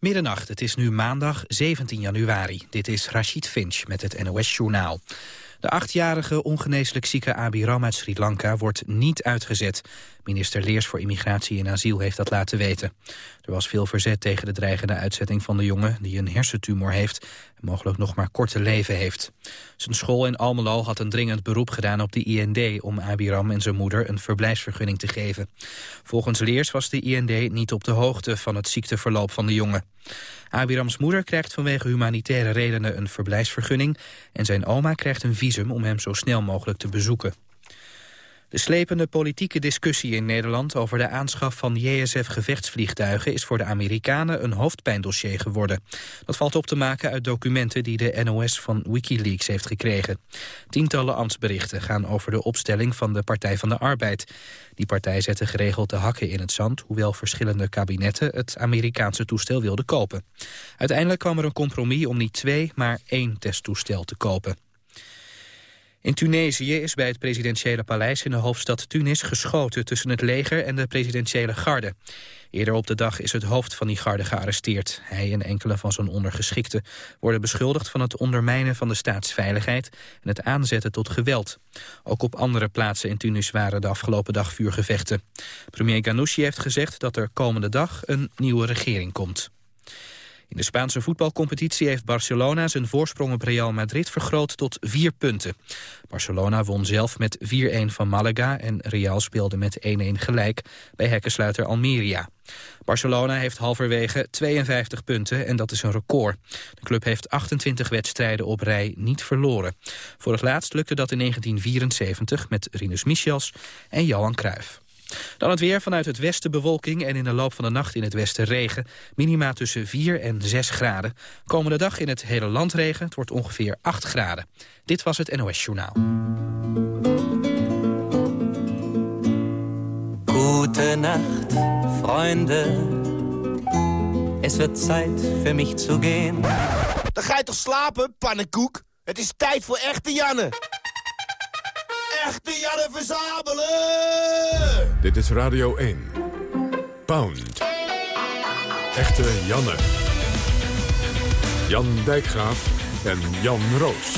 Middernacht, het is nu maandag 17 januari. Dit is Rashid Finch met het NOS-journaal. De achtjarige ongeneeslijk zieke Abiram uit Sri Lanka wordt niet uitgezet. Minister Leers voor Immigratie en Asiel heeft dat laten weten. Er was veel verzet tegen de dreigende uitzetting van de jongen... die een hersentumor heeft en mogelijk nog maar korte leven heeft. Zijn school in Almelo had een dringend beroep gedaan op de IND... om Abiram en zijn moeder een verblijfsvergunning te geven. Volgens Leers was de IND niet op de hoogte van het ziekteverloop van de jongen. Abirams moeder krijgt vanwege humanitaire redenen een verblijfsvergunning... en zijn oma krijgt een visum om hem zo snel mogelijk te bezoeken. De slepende politieke discussie in Nederland over de aanschaf van JSF-gevechtsvliegtuigen is voor de Amerikanen een hoofdpijndossier geworden. Dat valt op te maken uit documenten die de NOS van Wikileaks heeft gekregen. Tientallen ambtsberichten gaan over de opstelling van de Partij van de Arbeid. Die partij zette geregeld de hakken in het zand, hoewel verschillende kabinetten het Amerikaanse toestel wilden kopen. Uiteindelijk kwam er een compromis om niet twee, maar één testtoestel te kopen. In Tunesië is bij het presidentiële paleis in de hoofdstad Tunis geschoten tussen het leger en de presidentiële garde. Eerder op de dag is het hoofd van die garde gearresteerd. Hij en enkele van zijn ondergeschikten worden beschuldigd van het ondermijnen van de staatsveiligheid en het aanzetten tot geweld. Ook op andere plaatsen in Tunis waren de afgelopen dag vuurgevechten. Premier Ghanouchi heeft gezegd dat er komende dag een nieuwe regering komt. In de Spaanse voetbalcompetitie heeft Barcelona zijn voorsprong op Real Madrid vergroot tot vier punten. Barcelona won zelf met 4-1 van Malaga en Real speelde met 1-1 gelijk bij hekkensluiter Almeria. Barcelona heeft halverwege 52 punten en dat is een record. De club heeft 28 wedstrijden op rij niet verloren. Voor het laatst lukte dat in 1974 met Rinus Michels en Johan Cruijff. Dan het weer vanuit het westen bewolking en in de loop van de nacht in het westen regen. Minima tussen 4 en 6 graden. Komende dag in het hele land regen. Het wordt ongeveer 8 graden. Dit was het NOS Journaal. Gute Nacht, Freunde. Es wird Zeit für mich zu gehen. Dan ga je toch slapen, pannenkoek? Het is tijd voor echte Janne echte Janne verzamelen! Dit is Radio 1. Pound. Echte Janne. Jan Dijkgraaf en Jan Roos.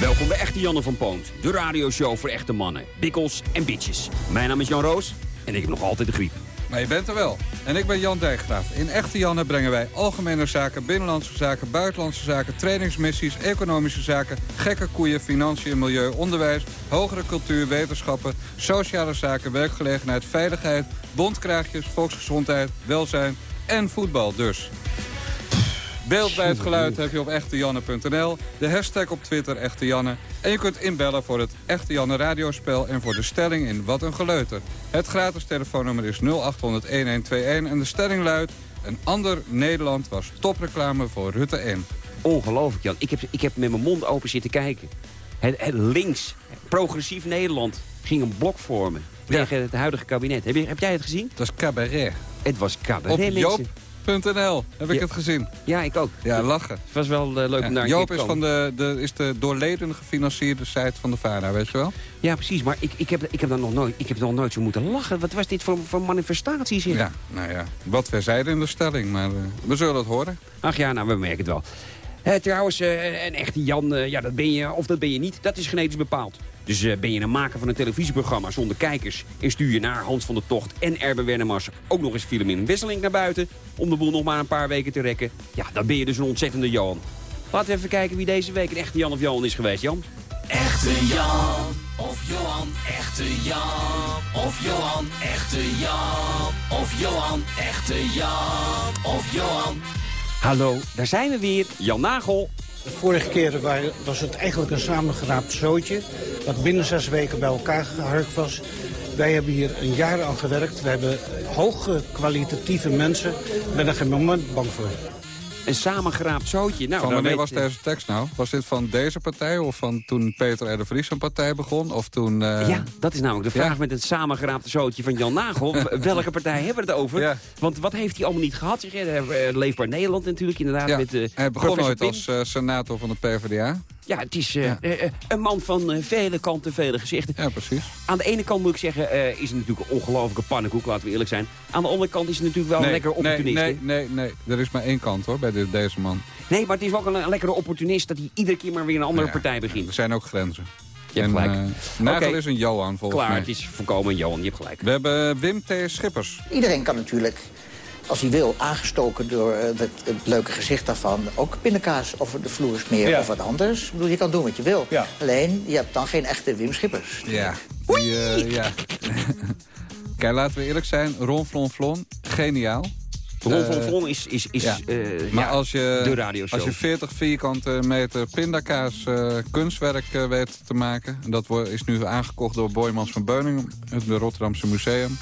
Welkom bij Echte Janne van Poont. De radioshow voor echte mannen, bikkels en bitches. Mijn naam is Jan Roos en ik heb nog altijd de griep. Maar je bent er wel. En ik ben Jan Dijkgraaf. In Echte Janne brengen wij algemene zaken, binnenlandse zaken, buitenlandse zaken, trainingsmissies, economische zaken, gekke koeien, financiën, milieu, onderwijs, hogere cultuur, wetenschappen, sociale zaken, werkgelegenheid, veiligheid, bondkraagjes, volksgezondheid, welzijn en voetbal dus. Beeld bij het geluid heb je op echtejanne.nl. De hashtag op Twitter Echte Janne. En je kunt inbellen voor het Echte Janne radiospel... en voor de stelling in Wat een Geleuter. Het gratis telefoonnummer is 0800-1121 en de stelling luidt... Een ander Nederland was topreclame voor Rutte 1. Ongelooflijk, Jan. Ik heb, ik heb met mijn mond open zitten kijken. Het, het links, progressief Nederland, ging een blok vormen... tegen het huidige kabinet. Heb, je, heb jij het gezien? Dat is cabaret. Het was cabaret, Op Joop Joop.nl heb ik het gezien. Ja, ik ook. Ja, lachen. Het was wel uh, leuk om naar Joop is, van de, de, is de door leden gefinancierde site van de VARA, weet je wel? Ja, precies. Maar ik, ik, heb, ik, heb dan nog nooit, ik heb nog nooit zo moeten lachen. Wat was dit voor, voor manifestaties hier? Ja, nou ja. Wat wij zeiden in de stelling, maar uh, we zullen het horen. Ach ja, nou, we merken het wel. Trouwens, een echte Jan, ja, dat ben je of dat ben je niet. Dat is genetisch bepaald. Dus uh, ben je een maker van een televisieprogramma zonder kijkers... en stuur je naar Hans van der Tocht en Erben Wennemars ook nog eens film in wisseling naar buiten... om de boel nog maar een paar weken te rekken... ja, dan ben je dus een ontzettende Jan. Laten we even kijken wie deze week een echte Jan of Johan is geweest, Jan. Echte Jan of Johan, echte Jan of Johan, echte Jan of Johan, echte Jan of Johan. Hallo, daar zijn we weer. Jan Nagel. De vorige keer was het eigenlijk een samengeraapt zootje... wat binnen zes weken bij elkaar geharkt was. Wij hebben hier een jaar aan gewerkt. We hebben hoge kwalitatieve mensen. Ik ben er geen moment bang voor. Een samengeraapt zootje. Nou, van wanneer was deze tekst nou? Was dit van deze partij of van toen Peter R. de Vries een partij begon? Of toen, uh... Ja, dat is namelijk de vraag ja? met het samengeraapte zootje van Jan Nagel. Welke partij hebben we het over? Ja. Want wat heeft hij allemaal niet gehad? Zeg, Leefbaar Nederland natuurlijk, inderdaad. Ja. Met, uh, hij begon ooit als uh, senator van de PvdA. Ja, het is eh, eh, eh, een man van vele kanten, vele gezichten. Ja, precies. Aan de ene kant moet ik zeggen, eh, is het natuurlijk een ongelofelijke pannenkoek, laten we eerlijk zijn. Aan de andere kant is het natuurlijk wel een lekker nee, opportunist. nee, hè? nee, nee. Er is maar één kant hoor, bij de- deze man. Nee, maar het is ook een, een lekkere opportunist dat hij iedere keer maar weer een andere Ja, partij begint. Er zijn ook grenzen. Je hebt gelijk. Nagel Oké. is een Johan volgens Klaar, mij. het is voorkomen Johan, je hebt gelijk. We hebben Wim T. Schippers. Iedereen kan natuurlijk, als hij wil, aangestoken door eh, het, het leuke gezicht daarvan... ook pindakaas over de vloer smeren Ja. of wat anders. Ik bedoel, je kan doen wat je wil. Ja. Alleen, je hebt dan geen echte Wim Schippers. Ja. Die, eh, ja. Kijk, laten we eerlijk zijn. Ron Flon Flon, geniaal. Ron Eh, van Vlon is, is, is ja. Maar ja, als, je, de radioshow. als je 40 vierkante meter pindakaas eh, kunstwerk weet te maken... en dat is nu aangekocht door Boymans van Beuningen, het Rotterdamse museum...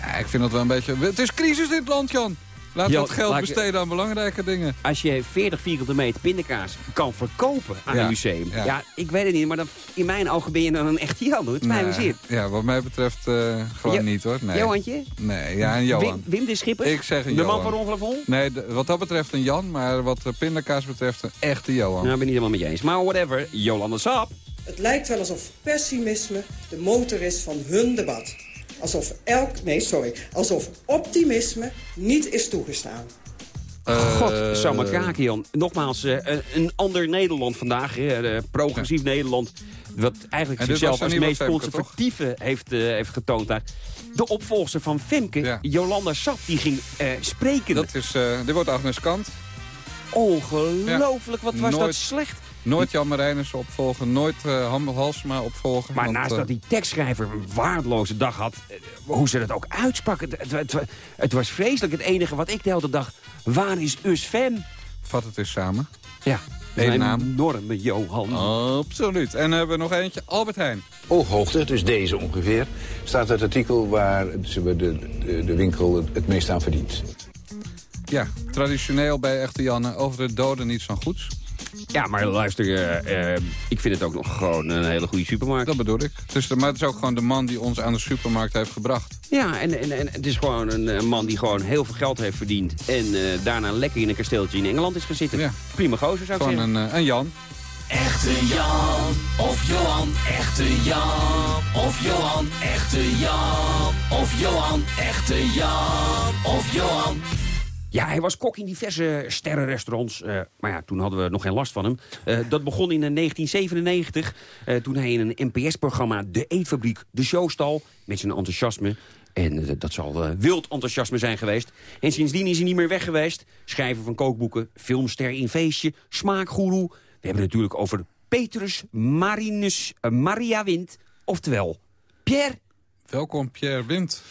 Ja, ik vind dat wel een beetje... Het is crisis in het land, Jan. We het geld laat ik- besteden aan belangrijke dingen. Als je 40 vierkante meter pindakaas kan verkopen aan Ja, een museum. Ja. ja. ik weet het niet, maar dan, in mijn ogen ben je dan een echte Jan. Het Nee, zeer. Ja, wat mij betreft eh, gewoon Jo- niet, hoor. Nee. Johantje? Nee, ja, een Johan. Wim, Wim de Schipper? Ik zeg een De Johan. man van Ron van Vlon? Nee, de- wat dat betreft een Jan, maar wat de pindakaas betreft een echte Johan. Nou, ik ben niet helemaal met je eens. Maar whatever, Jolanda Sap. Het lijkt wel alsof pessimisme de motor is van hun debat. Alsof elk, nee sorry, alsof optimisme niet is toegestaan. God, zou kaken, Jan. Nogmaals, eh, een, ander Nederland vandaag. eh, progressief Nederland. Wat eigenlijk zichzelf als meest Femke, conservatieve heeft, eh, heeft getoond daar. De opvolger van Femke, Ja. Jolanda Sap, die ging eh, spreken. Dat is, eh, dit wordt Agnes Kant. Ongelooflijk, wat was dat slecht. Nooit Jan Marijnissen opvolgen, nooit uh, Ham Halsema opvolgen. Maar want, naast eh, dat die tekstschrijver een waardeloze dag had... eh, hoe ze dat ook uitsprak, het, het, het, het was vreselijk. Het enige wat ik de hele dag... Waar is Us Fem? Vat het eens samen. Ja, een naam. enorme Johan. Absoluut. En hebben we nog eentje, Albert Heijn. Ooghoogte, dus deze ongeveer, staat het artikel waar ze de, de, de winkel het, het meest aan verdient. Ja, traditioneel bij Echte Janne over de doden niet zo goeds. Ja, maar luister, eh, eh, ik vind het ook nog gewoon een hele goede supermarkt. Dat bedoel ik. Dus de, maar het is ook gewoon de man die ons aan de supermarkt heeft gebracht. Ja, en, en, en het is gewoon een, man die gewoon heel veel geld heeft verdiend... en eh, daarna lekker in een kasteeltje in Engeland is gaan zitten. Ja. Prima gozer, zou ik Gewoon zeggen. een, eh, een Jan. Echte Jan of Johan, echte Jan of Johan, echte Jan of Johan, echte Jan of Johan. Ja, hij was kok in diverse sterrenrestaurants. eh, maar ja, toen hadden we nog geen last van hem. Eh, dat begon in eh, 1997, eh, toen hij in een NPS-programma De Eetfabriek de show stal... met zijn enthousiasme. En dat zal wild enthousiasme zijn geweest. En sindsdien is hij niet meer weg geweest. Schrijver van kookboeken, filmster in feestje, smaakgoeroe. We hebben het natuurlijk over Petrus Marinus Maria Wind. Oftewel, Pierre Welkom Pierre Wind.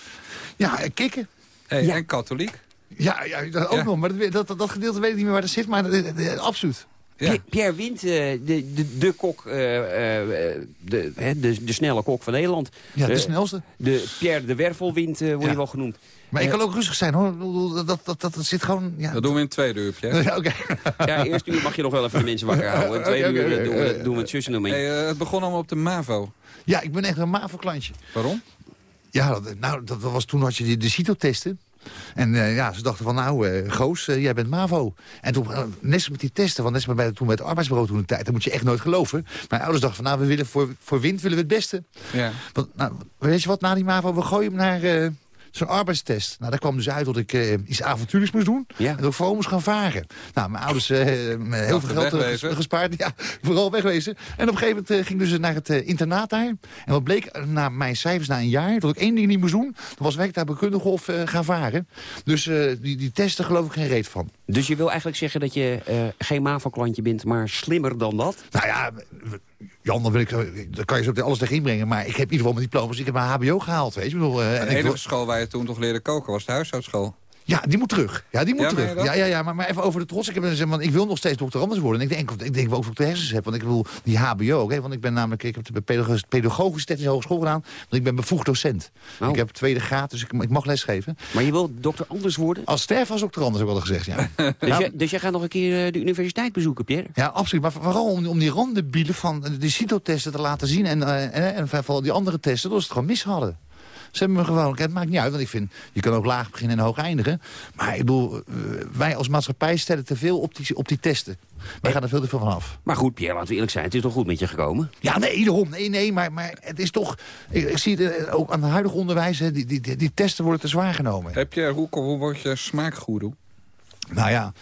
Ja, en kikken. Hey, Ja. En katholiek. Ja, ja dat ook Ja. nog. Maar dat, dat, dat gedeelte weet ik niet meer waar dat zit. Maar absoluut. Ja. Pi- Pierre Wind, eh, de, de, de kok, eh, eh, de, hè, de, de snelle kok van Nederland. Ja, de snelste. De Pierre de Wervelwind eh, wordt Ja. je wel genoemd. Maar ik kan ook rustig zijn, hoor. Dat, dat, dat, dat zit gewoon... Ja, Dat doen we in het tweede uur, Pierre. Ja, Oké. Ja, eerst uur mag je nog wel even de mensen wakker houden. Tweede Oké, oké, uur doen we, doen we het zussen nog mee. Hey, het begon allemaal op de MAVO. Ja, ik ben echt een MAVO-klantje. Waarom? Ja, dat, nou, dat was toen had je de, de CITO-testen. En eh, ja, ze dachten van, nou, eh, Goos, eh, jij bent MAVO. En toen, net met die testen, want net bij, toen bij het arbeidsbureau toen de tijd... dat moet je echt nooit geloven. Mijn ouders dachten van, nou, we willen voor, voor wind willen we het beste. Ja. Want, nou, weet je wat, na die MAVO, we gooien hem naar zo'n arbeidstest. Nou, daar kwam dus uit dat ik eh, iets avontuurlijks moest doen. Ja. En dat ik vooral moest gaan varen. Nou, mijn ouders met heel veel geld wegwezen. gespaard. Ja, vooral wegwezen. En op een gegeven moment ging ik dus naar het internaat daar. En wat bleek, na mijn cijfers na een jaar, dat ik één ding niet moest doen. Dat was werktuigbekundige of gaan varen. Dus die, die testen geloof ik geen reet van. Dus je wil eigenlijk zeggen dat je geen MAVO-klantje bent, maar slimmer dan dat? Nou ja, Jan, dan, wil ik, dan kan je zo alles tegen inbrengen. Maar ik heb in ieder geval mijn diploma's. Ik heb mijn hbo gehaald, weet je. Ik bedoel, eh, en De enige school waar je toen toch leerde koken was de huishoudschool. Ja, die moet terug. Ja, die moet Ja, terug. Ja, ja, ja, maar, maar even over de trots. Ik, heb, want ik wil nog steeds doctorandus worden. En ik denk, ik denk ook dat ik de hersens heb. Want ik bedoel, die hbo ook. Hè, want ik ben namelijk, ik heb de pedagogische, pedagogische technische hogeschool gedaan. Want ik ben bevoegd docent. Oh. Ik heb tweede graad, dus ik, ik mag lesgeven. Maar je wil dokter Anders worden? Als sterf als doctorandus, heb ik al gezegd, ja. Dus, Nou, jij, dus jij gaat nog een keer eh, de universiteit bezoeken, Pierre? Ja, absoluut. Maar vooral om, om die randenbielen van de CITO-testen te laten zien. En, eh, en, en, vooral die andere testen, dat ze het gewoon mis hadden. Ze hebben me gewoon... Het maakt niet uit, want ik vind... Je kan ook laag beginnen en hoog eindigen. Maar ik bedoel, eh, wij als maatschappij stellen te veel op die, op die testen. Wij gaan er veel te veel van af. Maar goed, Pierre, laten we eerlijk zijn. Het is toch goed met je gekomen? Ja, nee, daarom. Nee, nee, maar, maar het is toch... Ik, ik zie het eh, ook aan het huidige onderwijs. Hè, die, die, die, die testen worden te zwaar genomen. Heb je, hoe, hoe word je smaakgoeroe? Nou ja,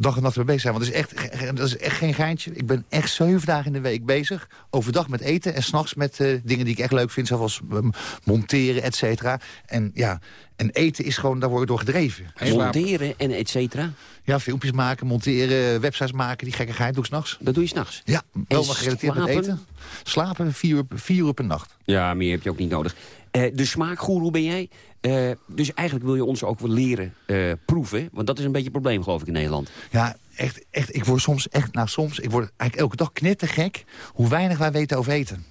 dag en nacht mee bezig zijn. Want dat is, echt, dat is echt geen geintje. Ik ben echt zeven dagen in de week bezig. Overdag met eten en s'nachts met eh, dingen die ik echt leuk vind. Zoals ehm, monteren, et cetera. En ja, en eten is gewoon, daar word ik door gedreven. Monteren en et cetera? Ja, filmpjes maken, monteren, websites maken. Die gekkigheid doe ik s'nachts. Dat doe je s'nachts? Ja, wel gerelateerd met slapen? eten. Slapen vier uur, vier uur per nacht. Ja, meer heb je ook niet nodig. Eh, de smaakgoeroe ben jij. Eh, dus eigenlijk wil je ons ook wel leren eh, proeven. Want dat is een beetje een probleem, geloof ik, in Nederland. Ja, echt, echt, ik word soms echt, nou soms, ik word eigenlijk elke dag knettergek hoe weinig wij weten over eten.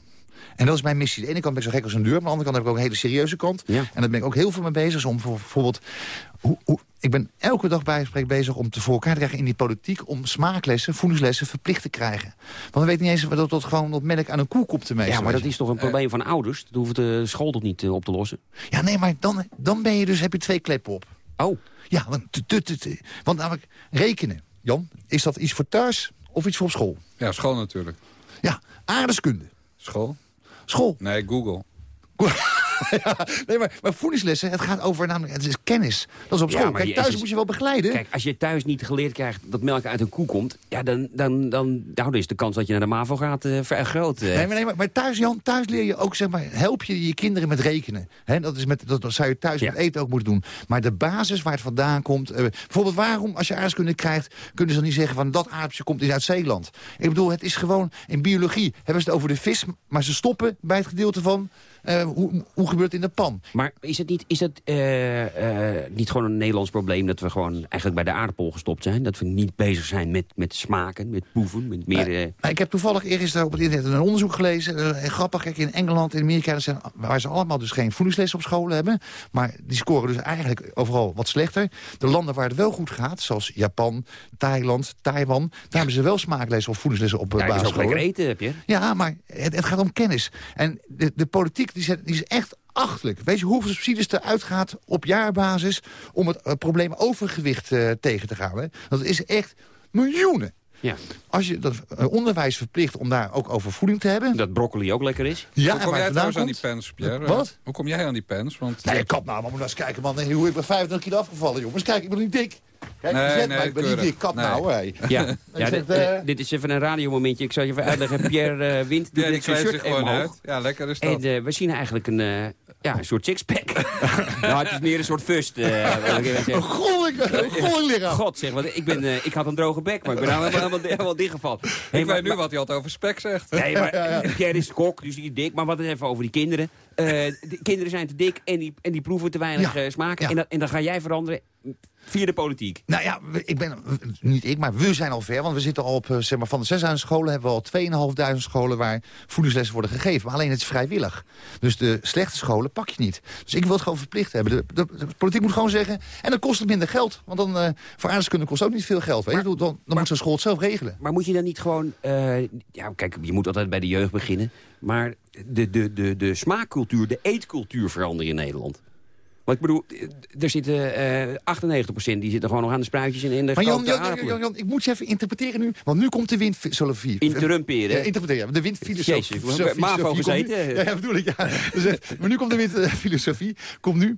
En dat is mijn missie. De ene kant ben ik zo gek als een deur, maar aan de andere kant heb ik ook een hele serieuze kant. Ja. En daar ben ik ook heel veel mee bezig. Om voor- bijvoorbeeld, hoe, hoe, ik ben elke dag bij gesprek bezig om te voor elkaar te krijgen in die politiek... om smaaklessen, voedingslessen verplicht te krijgen. Want we weten niet eens dat dat gewoon dat melk aan een koe komt te meestal. Ja, maar dat is toch een probleem van ouders? Dat hoeft de school toch niet eh, op te lossen? Ja, nee, maar dan, dan ben je dus, heb je twee kleppen op. Oh. Ja, want, want namelijk rekenen, Jan, is dat iets voor thuis of iets voor op school? Ja, school natuurlijk. Ja, aardeskunde. School? School. Nee, Google. ja, nee, maar, maar voedingslessen, het gaat over namelijk, het is kennis. Dat is op school. Kijk, thuis is- moet je wel begeleiden. Kijk, als je thuis niet geleerd krijgt dat melk uit een koe komt... Ja, dan, dan, dan, nou, dan is de kans dat je naar de MAVO gaat vergroot. eh. Nee, maar, nee, maar, maar thuis, Jan, thuis leer je ook, zeg maar, help je je kinderen met rekenen. Hè, dat, is met, dat, dat zou je thuis Ja. met eten ook moeten doen. Maar de basis waar het vandaan komt... eh, bijvoorbeeld waarom, als je aardrijkskunde krijgt... kunnen ze dan niet zeggen van dat aardje komt is uit Zeeland. Ik bedoel, het is gewoon, in biologie hebben ze het over de vis... maar ze stoppen bij het gedeelte van eh, hoe, hoe gebeurt het in de pan. Maar is het, niet, is het eh, eh, niet gewoon een Nederlands probleem... dat we gewoon eigenlijk bij de aardappel gestopt zijn? Dat we niet bezig zijn met, met smaken, met proeven, met meer... Nou, ik heb toevallig eergisteren op het internet een onderzoek gelezen. en grappig, kijk, in Engeland, in Amerika... zijn, waar ze allemaal dus geen voedingslessen op scholen hebben. Maar die scoren dus eigenlijk overal wat slechter. De landen waar het wel goed gaat, zoals Japan, Thailand, Taiwan... daar hebben ze wel smaaklessen of voedingslessen op ja, dat is ook lekker eten, heb je. Ja, maar het, het gaat om kennis. En de, de politiek die, zet- die is echt achterlijk. Weet je hoeveel subsidies er uitgaat op jaarbasis... om het eh, probleem overgewicht eh, tegen te gaan? Hè? Dat is echt miljoenen. Ja. Als je dat eh, onderwijs verplicht om daar ook over voeding te hebben... Dat broccoli ook lekker is. Ja, Hoe kom jij aan die pens, Pierre? Wat? Hoe kom jij aan die pens? Want Nee, kap nou, maar moet nou eens kijken, man. Hoe ik ben 25 kilo afgevallen, jongens. Kijk, ik ben niet dik. Kijk, Nee, je zet nee, ben niet dik. Kap Nee. nou, hé. Ja, dit, eh, dit is even een radiomomentje. Ik zal je even uitleggen. Pierre eh Wind doet ja, die dit zijn shirt zich gewoon uit. Ja, lekker is dat. En eh, we zien eigenlijk een, eh, ja, een soort sixpack. nou, het is meer een soort fust. eh. Een goddelijk lichaam. God zeg, want ik, ben, eh, ik had een droge bek, maar ik ben nou helemaal, helemaal, helemaal dichtgevallen. Hey, ik maar- weet nu maar- wat hij altijd over spek zegt. Nee, maar Pierre is kok, dus die is dik. Maar wat even over die kinderen. Eh, de kinderen zijn te dik en die, en die proeven te weinig Ja. eh, smaak. Ja. En, dat, en dan ga jij veranderen via de politiek. Nou ja, ik ben, niet ik, maar we zijn al ver. Want we zitten al op, eh, zeg maar, van de 6000 scholen hebben we al 2500 scholen waar voedingslessen worden gegeven. Maar alleen het is vrijwillig. Dus de slechte scholen pak je niet. Dus ik wil het gewoon verplicht hebben. De, de, de politiek moet gewoon zeggen, en dan kost het minder geld. Want dan, eh voor aardrijkskunde kost ook niet veel geld. Weet je? Dan, dan moet zo'n school het zelf regelen. Maar moet je dan niet gewoon... eh, ja, kijk, je moet altijd bij de jeugd beginnen. Maar de, de, de, de smaakcultuur, de eetcultuur veranderen in Nederland. Want ik bedoel, eh, er zitten eh 98% die zitten gewoon nog aan de spruitjes en in de Maar Jan, Jan, Jan. Jan, ik moet je even interpreteren nu. Want nu komt de windfilosofie. Interrumperen. Ja, interpreteren. De windfilosofie. Jezus, MAVO gezeten. nu- Ja, bedoel ik. Ja. Dus, eh, maar nu komt de windfilosofie. Komt nu.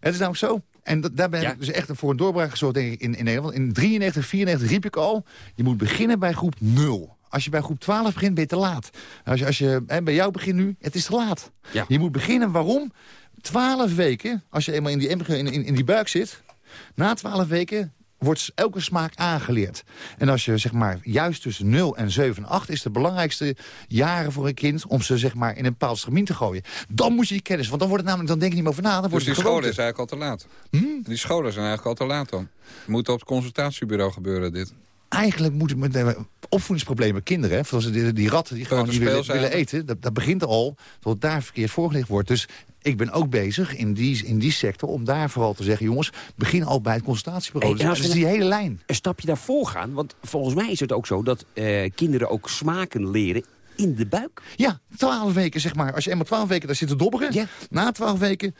Het is namelijk zo. En dat, daar ben Ja. ik dus echt voor een doorbraak gezorgd denk ik, in, in Nederland. In 93, 94 riep ik al. Je moet beginnen bij groep 0. Als je bij groep 12 begint, ben je te laat. Als je, als je hè, bij jou begint nu, het is te laat. Ja. Je moet beginnen, waarom? 12 weken, als je eenmaal in die, in, in, in die buik zit... na 12 weken wordt elke smaak aangeleerd. En als je zeg maar juist tussen 0 en 7 en 8 is de belangrijkste jaren voor een kind om ze zeg maar in een bepaald stramien te gooien. Dan moet je die kennis, want dan wordt het namelijk dan denk je niet meer over na, dan Dus wordt die het scholen is eigenlijk al te laat. Die scholen zijn eigenlijk al te laat dan. Moet op het consultatiebureau gebeuren dit. Eigenlijk moet het met opvoedingsproblemen kinderen, hè, zoals die, die ratten die gewoon niet willen, willen eten, dat, dat begint al dat daar verkeerd voorgelegd wordt. Dus ik ben ook bezig in die, in die sector om daar vooral te zeggen, jongens, begin al bij het consultatiebureau. Hey, dus is die hele lijn. Een stapje daarvoor gaan, want volgens mij is het ook zo dat eh, kinderen ook smaken leren in de buik? Ja, twaalf weken zeg maar. Als je eenmaal twaalf weken daar zit te dobberen... na twaalf weken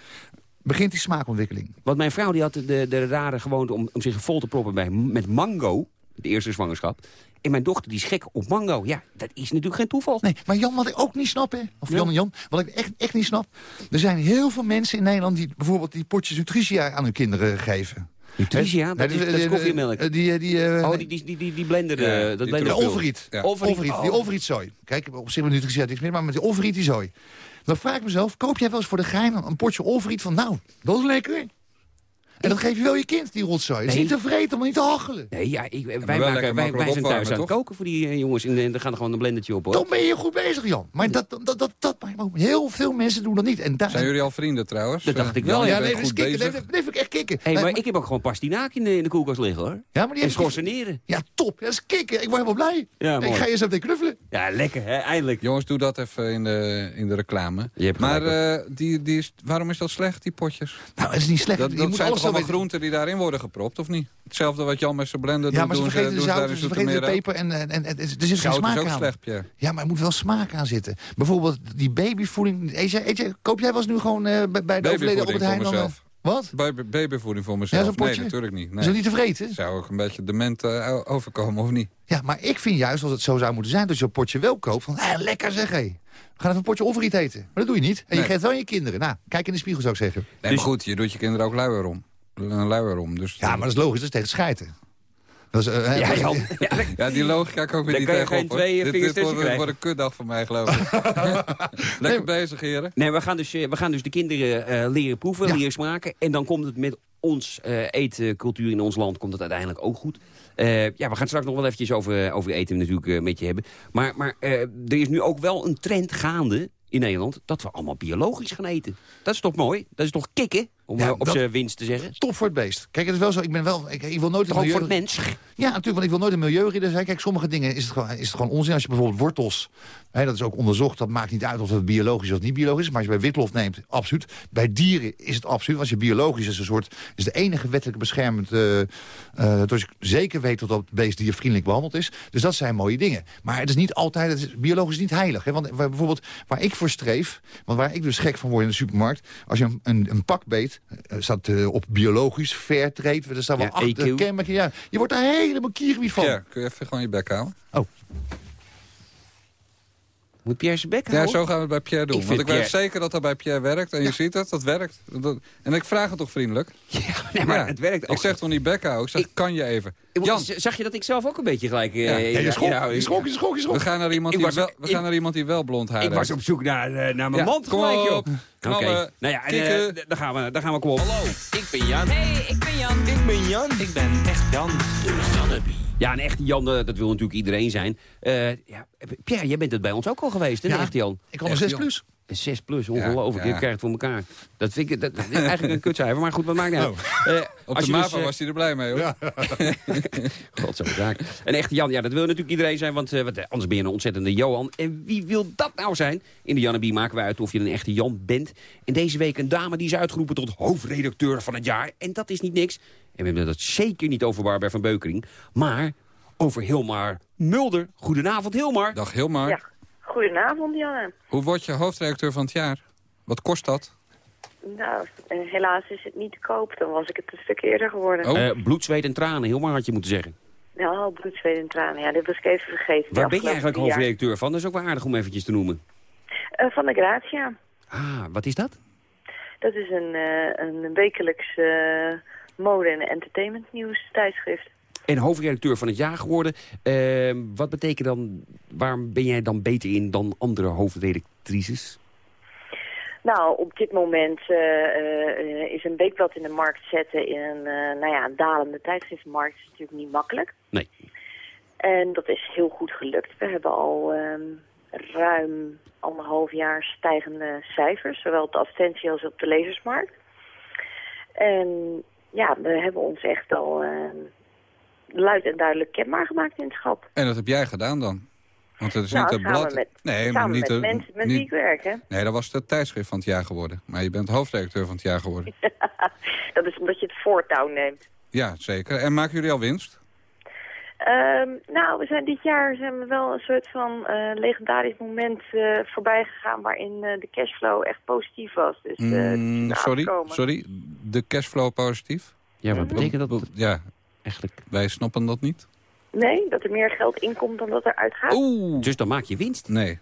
begint die smaakontwikkeling. Want mijn vrouw die had de, de rare gewoonte om, om zich vol te proppen bij, met mango. De eerste zwangerschap. En mijn dochter die is gek op mango. Ja, dat is natuurlijk geen toeval. Nee, maar Jan, wat ik ook niet snap, hè, of Jan en Jan, wat ik echt, echt niet snap... er zijn heel veel mensen in Nederland die bijvoorbeeld die potjes Nutritia aan hun kinderen geven. Nutritia? Dat, is, dat is koffiemelk. Die, die, uh, oh, die, die, die, die blender. Ja, dat blender de overriet. Ja. overriet. overriet. Die overriet zooi. Kijk, op zich met Nutritia niks meer, maar met die overriet die zooi. Dan vraag ik mezelf, koop jij wel eens voor de gein een potje overriet van... nou, dat is lekker. En dat geef je wel je kind, die rotzooi. Het is niet te vreten, maar niet te hachelen. Nee, ja, ik, wij, maken, wij, wij zijn thuis aan het koken voor die uh, jongens. En er gaat er gewoon een blendertje op, hoor. Dan ben je goed bezig, Jan. Maar dat, dat, dat, dat, heel veel mensen doen dat niet. En daar... Zijn jullie al vrienden, trouwens? Dat dacht ik wel. Ja, ja nee, vind ik echt kicken. Hey, nee, maar, ik heb ook gewoon pastinaak in de, in de koelkast liggen, hoor. Ja, maar die en schorseneren. Ja, top. Dat is kicken. Ik word helemaal blij. Ja, ik ga je eens even knuffelen. Ja, lekker, hè? Eindelijk. Jongens, doe dat even in de, in de reclame. maar uh, die, die is, waarom is dat slecht, die potjes? Nou, het is niet slecht. Dat, je moet alles allemaal groenten die daarin worden gepropt, of niet? Hetzelfde wat Jan met zijn blender doet. Ja, maar ze doen vergeten de zout, ze vergeten de peper en, en, en, en er zit geen smaak is ook aan. slecht, Pierre. Ja, maar er moet wel smaak aan zitten. Bijvoorbeeld die babyvoeding. Eet jij, eet jij, koop jij wel eens nu gewoon uh, bij, bij de overleden op het Heijn? voor mezelf. Wat? Baby, babyvoeding voor mezelf. Ja, nee, natuurlijk niet. Nee. Is dat niet te vreten? Zou ook een beetje dement uh, overkomen, of niet? Ja, maar ik vind juist als het zo zou moeten zijn... dat je een potje wel koopt van, eh, lekker zeg hé. We gaan even een potje overriet eten. Maar dat doe je niet. En Nee. je geeft wel aan je kinderen. Nou, kijk in de spiegel zou ik zeggen. Nee, maar goed, je doet je kinderen ook luier om. Een luier om. Dus Ja, maar dat is logisch. Dat is tegen schijten. Dat is, uh, Ja, Jan. Ja, Ja, die logica kan ik weer niet kan je tegen geen op. hoor. twee Dit, vingers dit wordt, tussen wordt een kutdag voor mij, geloof ik. Lekker bezig, heren. Nee, we gaan dus, eh, we gaan dus de kinderen eh, leren proeven, Ja. leren smaken. En dan komt het met ons eh eetcultuur in ons land komt het uiteindelijk ook goed. Eh, ja, we gaan het straks nog wel eventjes over, over eten natuurlijk eh, met je hebben. Maar, maar eh, er is nu ook wel een trend gaande in Nederland... dat we allemaal biologisch gaan eten. Dat is toch mooi? Dat is toch kicken? Om Ja, eh, op dat- zijn winst te zeggen. Top voor het beest. Kijk, het is wel zo. Ik ben wel. Ik, ik wil nooit Toch ook voor milieu- het mens? Ja, natuurlijk, want ik wil nooit een milieuridder zijn. Kijk, sommige dingen is het gewoon, is het gewoon onzin. Als je bijvoorbeeld wortels, hè, dat is ook onderzocht, dat maakt niet uit of het biologisch of niet biologisch is. Maar als je bij witlof neemt, absoluut. Bij dieren is het absoluut. Als je biologisch is, een soort, is de enige wettelijk beschermend, uh, uh, dus ik zeker weet dat het beest diervriendelijk behandeld is. Dus dat zijn mooie dingen. Maar het is niet altijd, het is, biologisch is niet heilig. Hè? Want bijvoorbeeld, waar ik voor streef, want waar ik dus gek van word in de supermarkt, als je een, een, een pak beet, staat uh, op biologisch, fair trade, er staan wel Ja, achter kenmerken. Ja, je wordt daar helemaal kierwiet van. Ja, kun je even gewoon je bek houden? Moet Pierre zijn bek Ja, zo gaan we het bij Pierre doen. Ik Want ik weet zeker dat dat bij Pierre werkt. En je ziet het, dat werkt. Dat- en ik vraag het toch vriendelijk? Nee, maar Ja. het werkt ook. Ik zeg toch niet bek houden? Ik zeg, Ik- kan je even? Ik- Jan, Zag je dat ik zelf ook een beetje gelijk... eh, Ja. Ja, je je schrok, je schrok. we gaan naar iemand Ik die, was- wel, we ik- gaan naar iemand die wel blond haar Ik was heeft. op zoek naar, eh, naar mijn Ja, mand kom gelijk, joh. op. Oké. Knallen. Nou ja, en, eh, daar gaan we, daar gaan we, kom op. Hallo, ik ben Jan. Hey, ik ben Jan. Ik ben Jan. Ik ben echt Jan. De Janneby. Ja, een echte Jan, eh, dat wil natuurlijk iedereen zijn. Eh, ja, Pierre, jij bent het bij ons ook al geweest, hè, een Ja. echte Jan? Ik had een Echt, 6 joh. plus. Een 6 plus, ongelooflijk. ja. Je krijgt het voor elkaar. Dat vind ik dat, dat is eigenlijk een kutcijfer, maar goed, wat maakt nou? uit? Eh, Op als de je MAVO dus, was hij er blij mee, hoor. God, zo zaak. Een echte Jan, ja, dat wil natuurlijk iedereen zijn, want, eh, eh, anders ben je een ontzettende Johan. En wie wil dat nou zijn? In de Janneby maken we uit of je een echte Jan bent. En deze week een dame die is uitgeroepen tot hoofdredacteur van het jaar. En dat is niet niks. En we hebben het zeker niet over Barbara van Beukering, maar over Hilmar Mulder. Goedenavond, Hilmar. Dag Hilmar. Ja. Goedenavond, Janne. Hoe word je hoofdredacteur van het jaar? Wat kost dat? Nou, eh, helaas is het niet te koop. Dan was ik het een stuk eerder geworden. Oh. Eh, bloed, zweet en tranen, Hilmar had je moeten zeggen. Ja, bloed, zweet en tranen. Ja, dit was ik even vergeten. Waar ben je eigenlijk hoofdredacteur van? Dat is ook wel aardig om eventjes te noemen. Eh, van de Gratia. Ah, wat is dat? Dat is een, eh, een wekelijks eh, mode- en entertainmentnieuws tijdschrift. En hoofdredacteur van het jaar geworden. Eh, wat betekent dan, waarom ben jij dan beter in dan andere hoofdredactrices? Nou, op dit moment eh, eh, is een weekblad in de markt zetten in een, nou ja, een dalende tijdschriftmarkt is natuurlijk niet makkelijk. Nee. En dat is heel goed gelukt. We hebben al ehm, ruim anderhalf jaar stijgende cijfers, zowel op de advertentie als op de lezersmarkt. En ja, we hebben ons echt al ehm, luid en duidelijk kenbaar gemaakt in het schap. En dat heb jij gedaan dan? Want het is Nou, niet het samen blad... met- nee, maar niet met de- mensen met niet- wie ik werk, hè. Nee, dat was het tijdschrift van het jaar geworden. Maar je bent hoofdredacteur van het jaar geworden. dat is omdat je het voortouw neemt. Ja, zeker. En maken jullie al winst? Eh, Ehm, nou, we zijn dit jaar zijn we wel een soort van eh, legendarisch moment eh, voorbij gegaan waarin eh, de cashflow echt positief was. Dus, eh, Mm, sorry, sorry, de cashflow positief? Ja, wat betekent dat? Ja, eigenlijk. Wij snappen dat niet. Nee, dat er meer geld inkomt dan dat er uitgaat. Oeh. Dus dan maak je winst? Nee.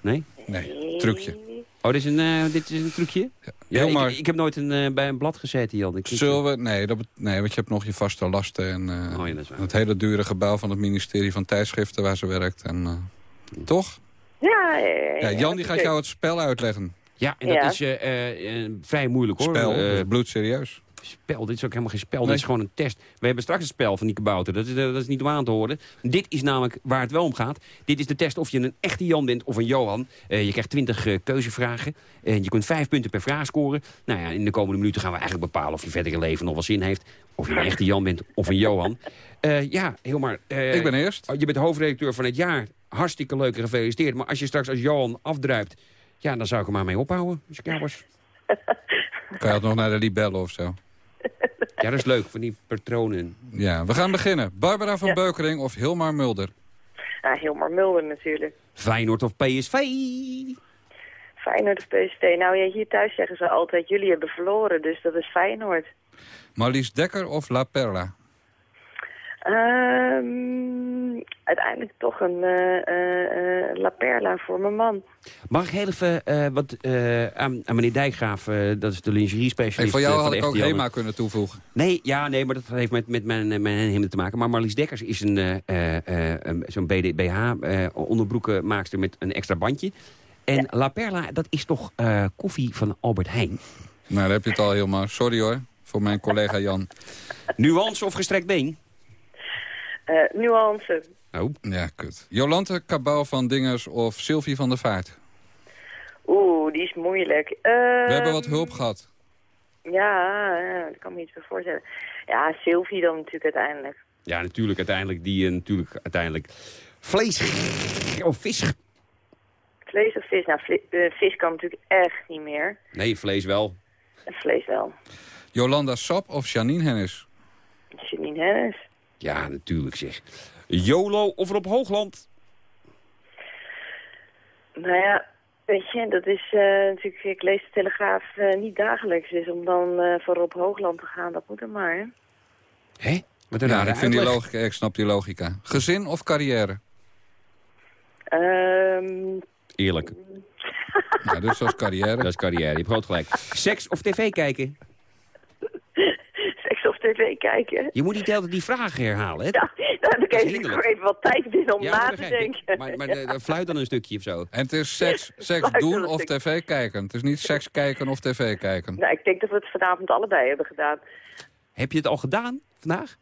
Nee? Nee, trucje. Oh, dit is een, eh, dit is een trucje? Ja, ik, maar- ik heb nooit een, eh, bij een blad gezeten, Jan. Ik, Zullen we... Nee, dat, nee, want je hebt nog je vaste lasten en Oh, ja, dat is waar. het hele dure gebouw van het ministerie van tijdschriften waar ze werkt. En, eh, toch? Ja, ja, Ja, Jan die gaat jou het spel uitleggen. Ja, en dat Ja. is vrij moeilijk hoor. Spel, Eh, bloedserieus. Spel, dit is ook helemaal geen spel, Nee. dit is gewoon een test. We hebben straks het spel van die kabouter, dat is, eh, dat is niet om aan te horen. Dit is namelijk waar het wel om gaat. Dit is de test of je een echte Jan bent of een Johan. Eh, je krijgt 20 eh, keuzevragen. en je kunt vijf punten per vraag scoren. Nou ja, in de komende minuten gaan we eigenlijk bepalen of je verdere leven nog wel zin heeft. Of je een echte Jan bent of een Johan. Eh, ja, Hilmar. eh, Ik ben eerst. Je bent hoofdredacteur van het jaar. Hartstikke leuk en gefeliciteerd. Maar als je straks als Johan afdruipt, ja, dan zou ik er maar mee ophouden. Als ik jou was. Kan je het nog naar de libellen of zo? Ja, dat is leuk, van die patronen. Ja, we gaan beginnen. Barbara van Ja. Beukering of Hilmar Mulder? Ja, Hilmar Mulder natuurlijk. Feyenoord of PSV? Feyenoord of PSV. Nou ja, hier thuis zeggen ze altijd, jullie hebben verloren, dus dat is Feyenoord. Marlies Dekker of La Perla? Ehm, uiteindelijk toch een eh, eh, eh, La Perla voor mijn man. Mag ik heel even eh, wat eh, aan, aan meneer Dijkgraaf, dat is de lingerie-specialist. Hey, voor jou van had ik ook. Hema kunnen toevoegen. Nee, ja, nee, maar dat heeft met, met mijn, mijn hem te maken. Maar Marlies Dekkers is een, eh, eh, eh, zo'n BH-onderbroekenmaakster met een extra bandje. En La Perla, dat is toch eh, koffie van Albert Heijn? Nou, daar heb je het al helemaal. Sorry hoor, voor mijn collega Jan. Nuance of gestrekt been? Eh, nuance. Oh. Ja, kut. Jolante Cabau van Dingers of Sylvie van der Vaart? Oeh, die is moeilijk. We Ehm, hebben wat hulp gehad. Ja, ja, dat kan me iets bij voorstellen. Ja, Sylvie dan natuurlijk uiteindelijk. Ja, natuurlijk uiteindelijk die, eh, natuurlijk uiteindelijk vlees of vis. Vlees of vis? Nou, vle- eh, vis kan natuurlijk echt niet meer. Nee, vlees wel. Vlees wel. Jolanda Sap of Janine Hennis? Janine Hennis. Ja, natuurlijk zeg. YOLO of Rob Hoogland? Nou ja, weet je, dat is eh, natuurlijk... Ik lees de Telegraaf eh, niet dagelijks. Dus om dan eh voor op Hoogland te gaan, dat moet er maar, hè? Hé? Wat een Ja, ik vind die uitleg. logica, ik snap die logica. Gezin of carrière? Ehm, Eerlijk. Ja, dus dat is carrière. Dat is carrière, je hebt groot gelijk. Seks of tv kijken? Tv kijken. Je moet niet altijd die vragen herhalen, hè? Ja, daar heb ik Dat is even, wat tijd binnen om Ja, na dat te denken. Maar, maar eh, fluit dan een stukje of zo. En het is seks, seks doen of tv kijken. Het is niet seks kijken of tv kijken. Nou, ik denk dat we het vanavond allebei hebben gedaan. Heb je het al gedaan vandaag?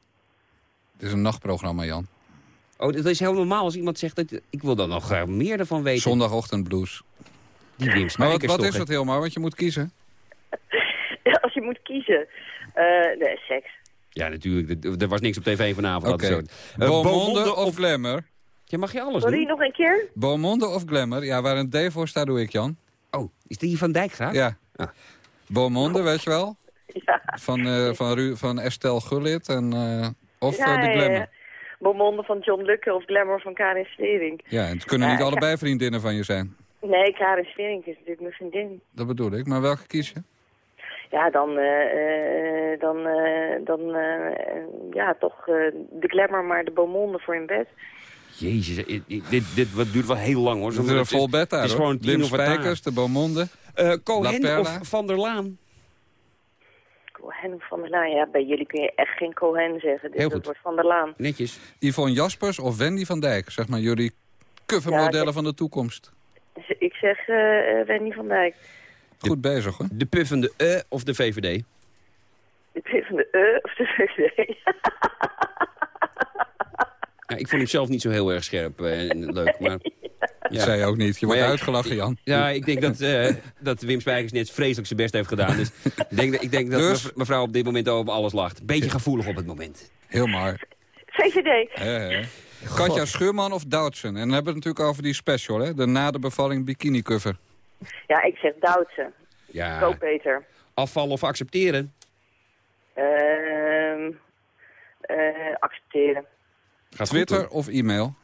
Het is een nachtprogramma, Jan. Oh, dat is heel normaal als iemand zegt dat ik wil dan nog eh, meer ervan weten. Zondagochtend blues. Die Wim Maar wat, wat is het helemaal? Want je moet kiezen. Als je moet kiezen. Eh nee, seks. Ja, natuurlijk. Er- was niks op tv vanavond. Is zo. Eh, Beaumonde of Glamour? Ja, mag je alles Sorry, doen? nog een keer? Beaumonde of Glamour? Ja, waar een D voor staat doe ik, Jan. Oh, is die van Dijkgraaf? Ja. Ah. Beaumonde, weet je wel? Ja. Van, eh, van, Ru van Estelle Gullit en... eh, of ja, de Glamour. ja. Beaumonde van John Lukke of Glamour van Karin Slering. Ja, en het kunnen Ja, niet allebei vriendinnen van je zijn. Nee, Karin Slering is natuurlijk mijn vriendin. Dat bedoel ik. Maar welke kies je? Ja, dan, eh, eh, dan, eh, dan eh, ja, toch eh, de Glamour, maar de Beaumonde voor in bed. Jezus, dit, dit wat duurt wel heel lang hoor. Het is een vol bed daar, Het is gewoon tien Wim. Spijkers, de Beaumonde. Eh, Cohen Perla. of Van der Laan? Cohen of Van der Laan. Ja, bij jullie kun je echt geen Cohen zeggen. Dus Heel dat goed. wordt Van der Laan. Netjes. Yvonne Jaspers of Wendy van Dijk. Zeg maar jullie covermodellen Ja, van de toekomst. Ik zeg Wendy van Dijk. Goed bezig, hoor. De puffende E of de VVD? De P van de E of de VVD. Ja, ik vond hem zelf niet zo heel erg scherp eh, en leuk, maar... Dat zei je ook niet. Je Maar wordt ja, uitgelachen, Jan. Ja, ik denk dat, eh, dat Wim Spijkers net vreselijk zijn best heeft gedaan. Dus ik denk, dat- ik denk dat Dus? mev- mevrouw op dit moment over alles lacht. Beetje gevoelig op het moment. Heel maar. VVD. Hè. Katja Schuurman of Doutzen. En dan hebben we het natuurlijk over die special, hè? De na de bevalling bikini cover. Ja, ik zeg Doutsen. Ja, Koop beter. afvallen of accepteren? Ehm eh, accepteren. Gaat Twitter goed, of e-mail?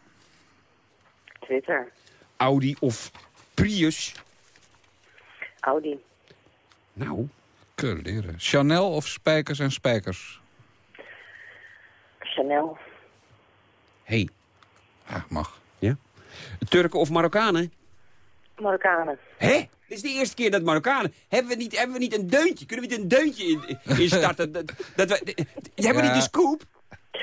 Twitter. Audi of Prius? Audi. Nou. Kunnen leren. Chanel of spijkers en spijkers? Chanel. Hey. Ja, mag. Ja? Turken of Marokkanen? Marokkanen. Hé? Dit is de eerste keer dat Marokkanen... Hebben we niet, hebben we niet een deuntje? Kunnen we niet een deuntje in, instarten? dat, dat we, hebben we niet de scoop?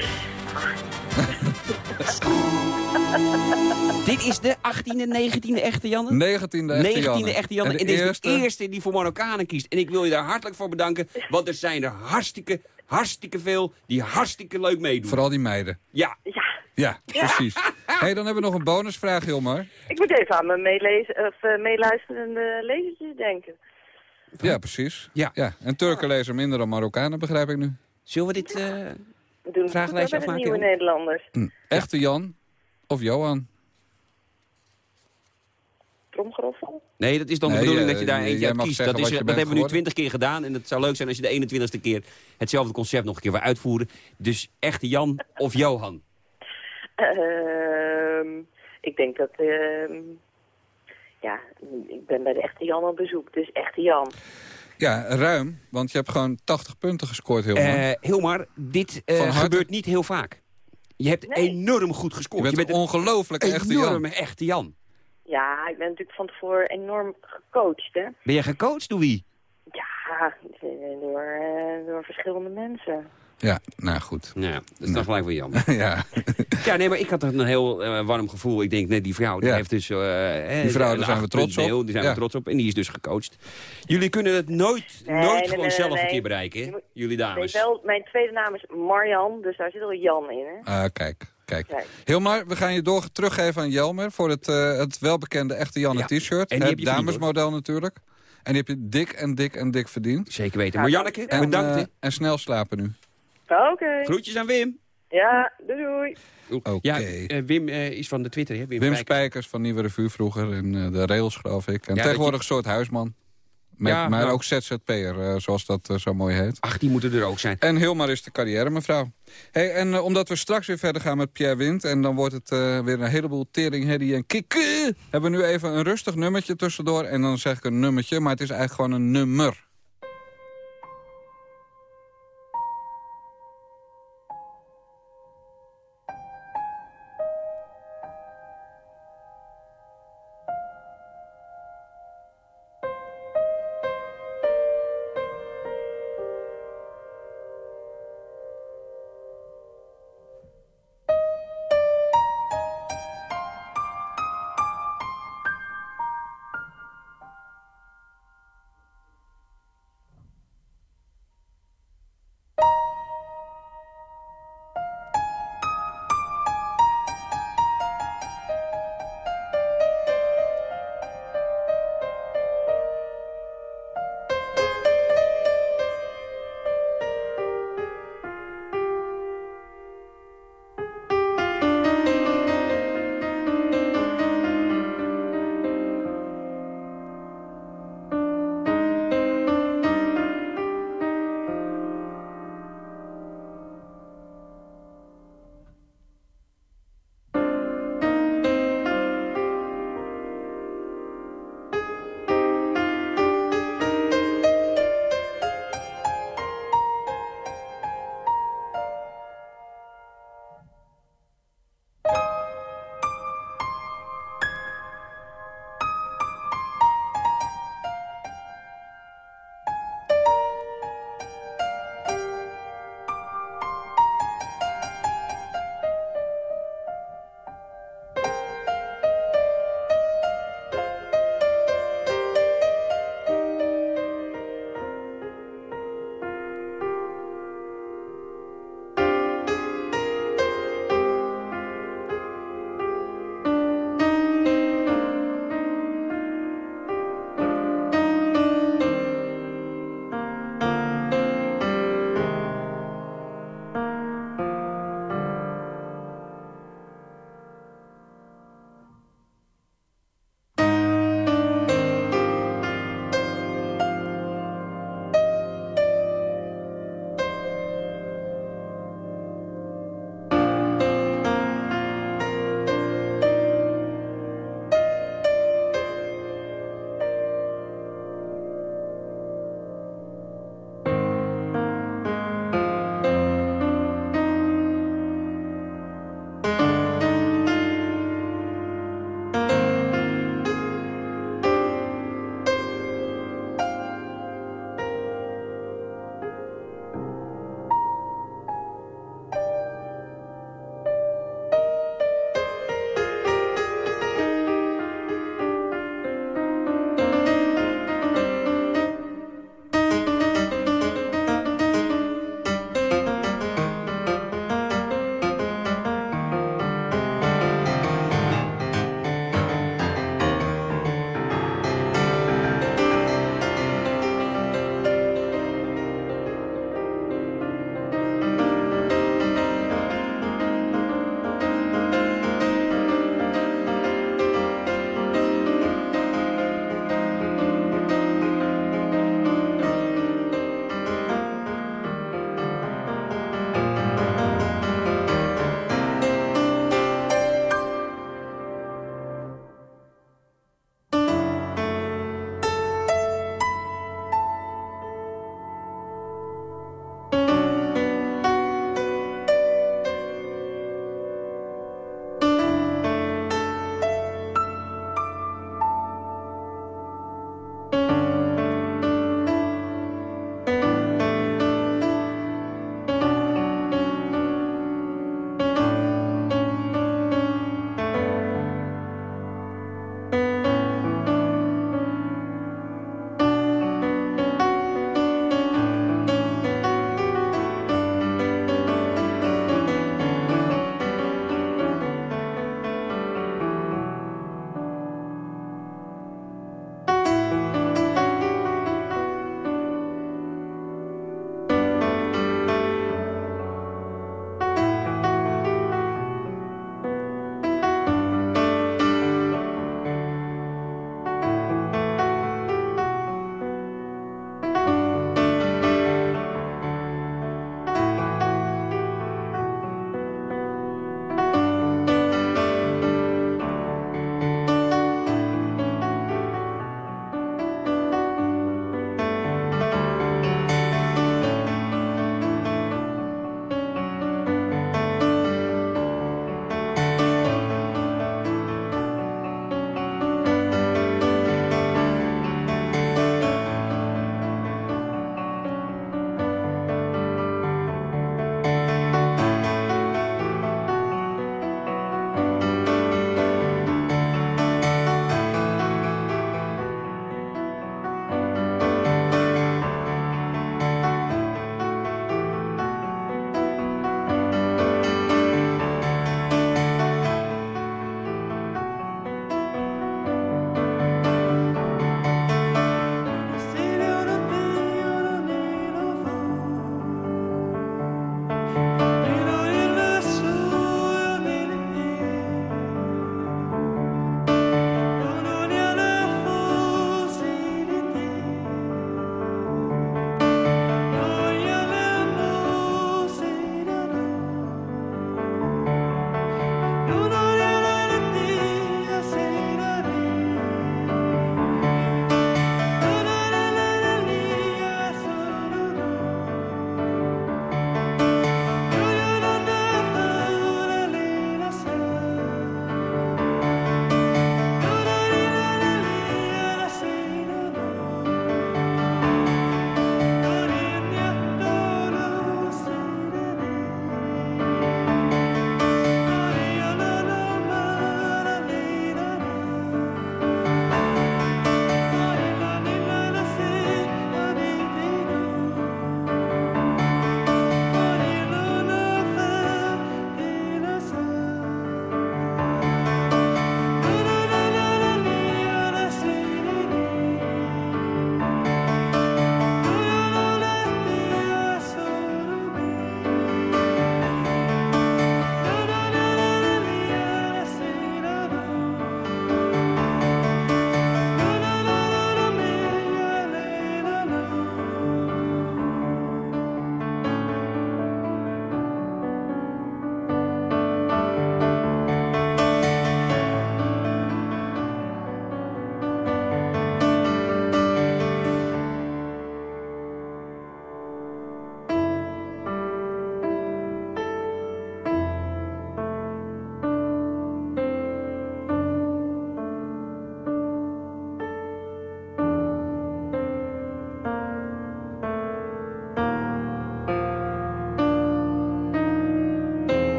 Dit is de 18e, 19e echte Janne? 19e echte 19e Janne. echte Janne. En dit is eerste? de eerste die voor Marokkanen kiest. En ik wil je daar hartelijk voor bedanken. Want er zijn er hartstikke, hartstikke veel die hartstikke leuk meedoen. Vooral die meiden. Ja. Ja. Ja, precies. hey, dan hebben we nog een bonusvraag, Hilmar. Ik moet even aan mijn meelezen, of, eh, meeluisterende lezertjes denken. Ja, precies. Ja. ja. En Turken lezen minder dan Marokkanen, begrijp ik nu. Zullen we dit... eh, We doen Vragenlijstje afmaken, nieuwe. Nederlanders. Hm. Echte Jan of Johan? Tromgeroffel? Nee, dat is dan Nee, de bedoeling eh, dat je daar eentje uit mag kiest. Dat, is, dat hebben we nu twintig keer gedaan. En het zou leuk zijn als je de 21ste keer hetzelfde concept nog een keer wil uitvoeren. Dus echte Jan of Johan? Ehm, ik denk dat... ehm, ja, ik ben bij de echte Jan op bezoek, dus echte Jan. Ja, ruim, want je hebt gewoon 80 punten gescoord, Hilmar. Eh Hilmar, dit eh, harte. gebeurt niet heel vaak. Je hebt enorm goed je gescoord. bent een ongelooflijke echte Jan. enorme echte Jan. Ja, ik ben natuurlijk van tevoren enorm gecoacht, hè. Ben jij gecoacht door wie? Ja, door, eh, door verschillende mensen. Ja, nou goed. Ja, dat is dan gelijk wel jammer. ja. Ja, nee, maar ik had een heel eh, warm gevoel. Ik denk, nee, die vrouw, die Ja. heeft dus... eh, hè, Die vrouw, daar zijn we trots 8.0, op. Die zijn Ja. we trots op. En die is dus gecoacht. Jullie kunnen het nooit, Nee, nooit nee, gewoon nee, zelf nee. een keer bereiken, hè? Jullie dames. wel, mijn tweede naam is Marjan, dus daar zit al Jan in, hè. Ah, kijk, kijk. Kijk. Hilmar, we gaan je door teruggeven aan Jelmer... voor het, eh, het welbekende echte Janne Ja. t-shirt. Het damesmodel natuurlijk. En die heb je dik en dik en dik verdiend. Zeker weten. Maar Janneke, En, bedankt. en snel slapen nu. Oké. Groetjes aan Wim. Ja, doei doei. Oeh, Ja, eh, Wim eh, is van de Twitter, hè? Wim, Wim Spijker. Spijkers van Nieuwe Revue vroeger. En eh, de rails, geloof ik. En Ja, tegenwoordig een soort huisman. Met, Ja, maar nou. ook ZZP'er, zoals dat zo mooi heet. Ach, die moeten er ook zijn. En Hilmar is de carrière, mevrouw. Hey, en omdat we straks weer verder gaan met Pierre Wind... en dan wordt het eh, weer een heleboel tering, herrie en kikken... hebben we nu even een rustig nummertje tussendoor. En dan zeg ik een nummertje, maar het is eigenlijk gewoon een nummer.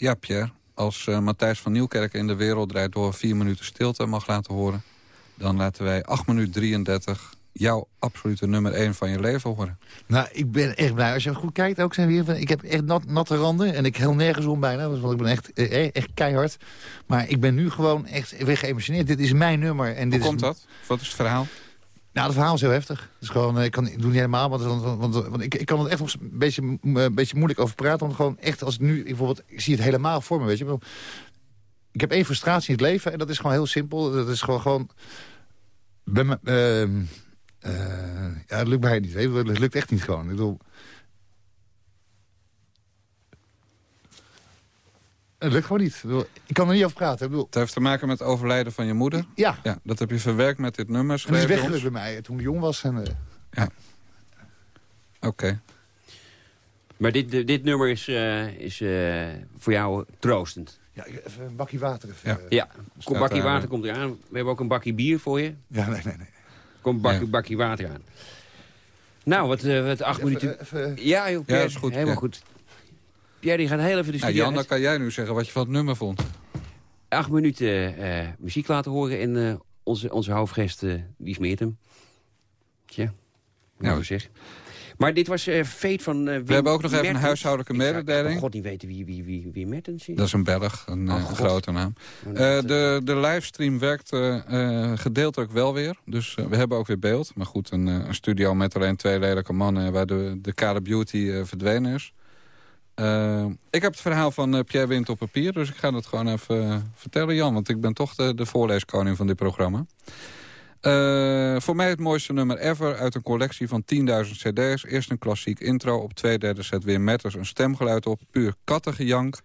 Ja, Pierre. Als eh, Matthijs van Nieuwkerk in de wereld draait door vier minuten stilte mag laten horen... dan laten wij 8 minuten 33 jouw absolute nummer 1 van je leven horen. Nou, ik ben echt blij. Als je goed kijkt, ook zijn weer van, ik heb echt nat, natte randen en ik heel nergens om bijna. Want ik ben echt, eh, echt keihard. Maar ik ben nu gewoon echt weer geëmotioneerd. Dit is mijn nummer. En dit Hoe komt is, dat? Wat is het verhaal? Nou, het verhaal is heel heftig. Is gewoon, eh, ik, kan, ik doe niet helemaal, want, want, want, ik, ik kan er echt nog een beetje, een beetje moeilijk over praten. Want gewoon echt, als ik nu bijvoorbeeld, ik zie het helemaal voor me, weet je. Ik heb één frustratie in het leven en dat is gewoon heel simpel. Dat is gewoon, gewoon bij me, ehm, eh, ja, het lukt mij niet. Het lukt echt niet gewoon. Ik bedoel, het lukt gewoon niet. Ik, bedoel, ik kan er niet over praten. Ik bedoel, Het heeft te maken met het overlijden van je moeder? Ja. ja dat heb je verwerkt met dit nummer. en is weggelukt bij mij toen ik jong was. En, eh, Oké. Maar dit, dit nummer is, eh, is eh, voor jou troostend. Ja, even een bakje water. Even, Ja, ja. een bakje water komt eraan. We hebben ook een bakje bier voor je. Ja, nee, nee, nee. Komt een bakje, bakje water aan. Nou, wat, eh, wat acht Even- minuten... even- ja, joh, Pierre, is goed, helemaal ja. goed. Pierre, die gaat heel even de studio Jan, dan kan jij nu zeggen wat je van het nummer vond. Acht minuten eh, muziek laten horen en eh, onze, onze hoofdgast, eh, die smeert hem. Tja, nou zeg. Maar dit was eh Fate van Wim We hebben ook nog even een huishoudelijke mededeling. Ik god niet weten wie, wie, wie, wie Mertens is. Dat is een Belg, een Oh, grote naam. Oh, de, de livestream werkt gedeeltelijk wel weer. Dus we hebben ook weer beeld. Maar goed, een, een studio met alleen twee lelijke mannen... waar de, de kale beauty verdwenen is. Eh, ik heb het verhaal van eh, Pierre Wint op papier. Dus ik ga dat gewoon even eh, vertellen, Jan. Want ik ben toch de, de voorleeskoning van dit programma. Voor mij het mooiste nummer ever uit een collectie van 10.000 cd's. Eerst een klassiek intro, op twee derde zet weer Matters een stemgeluid op. Puur kattengejank.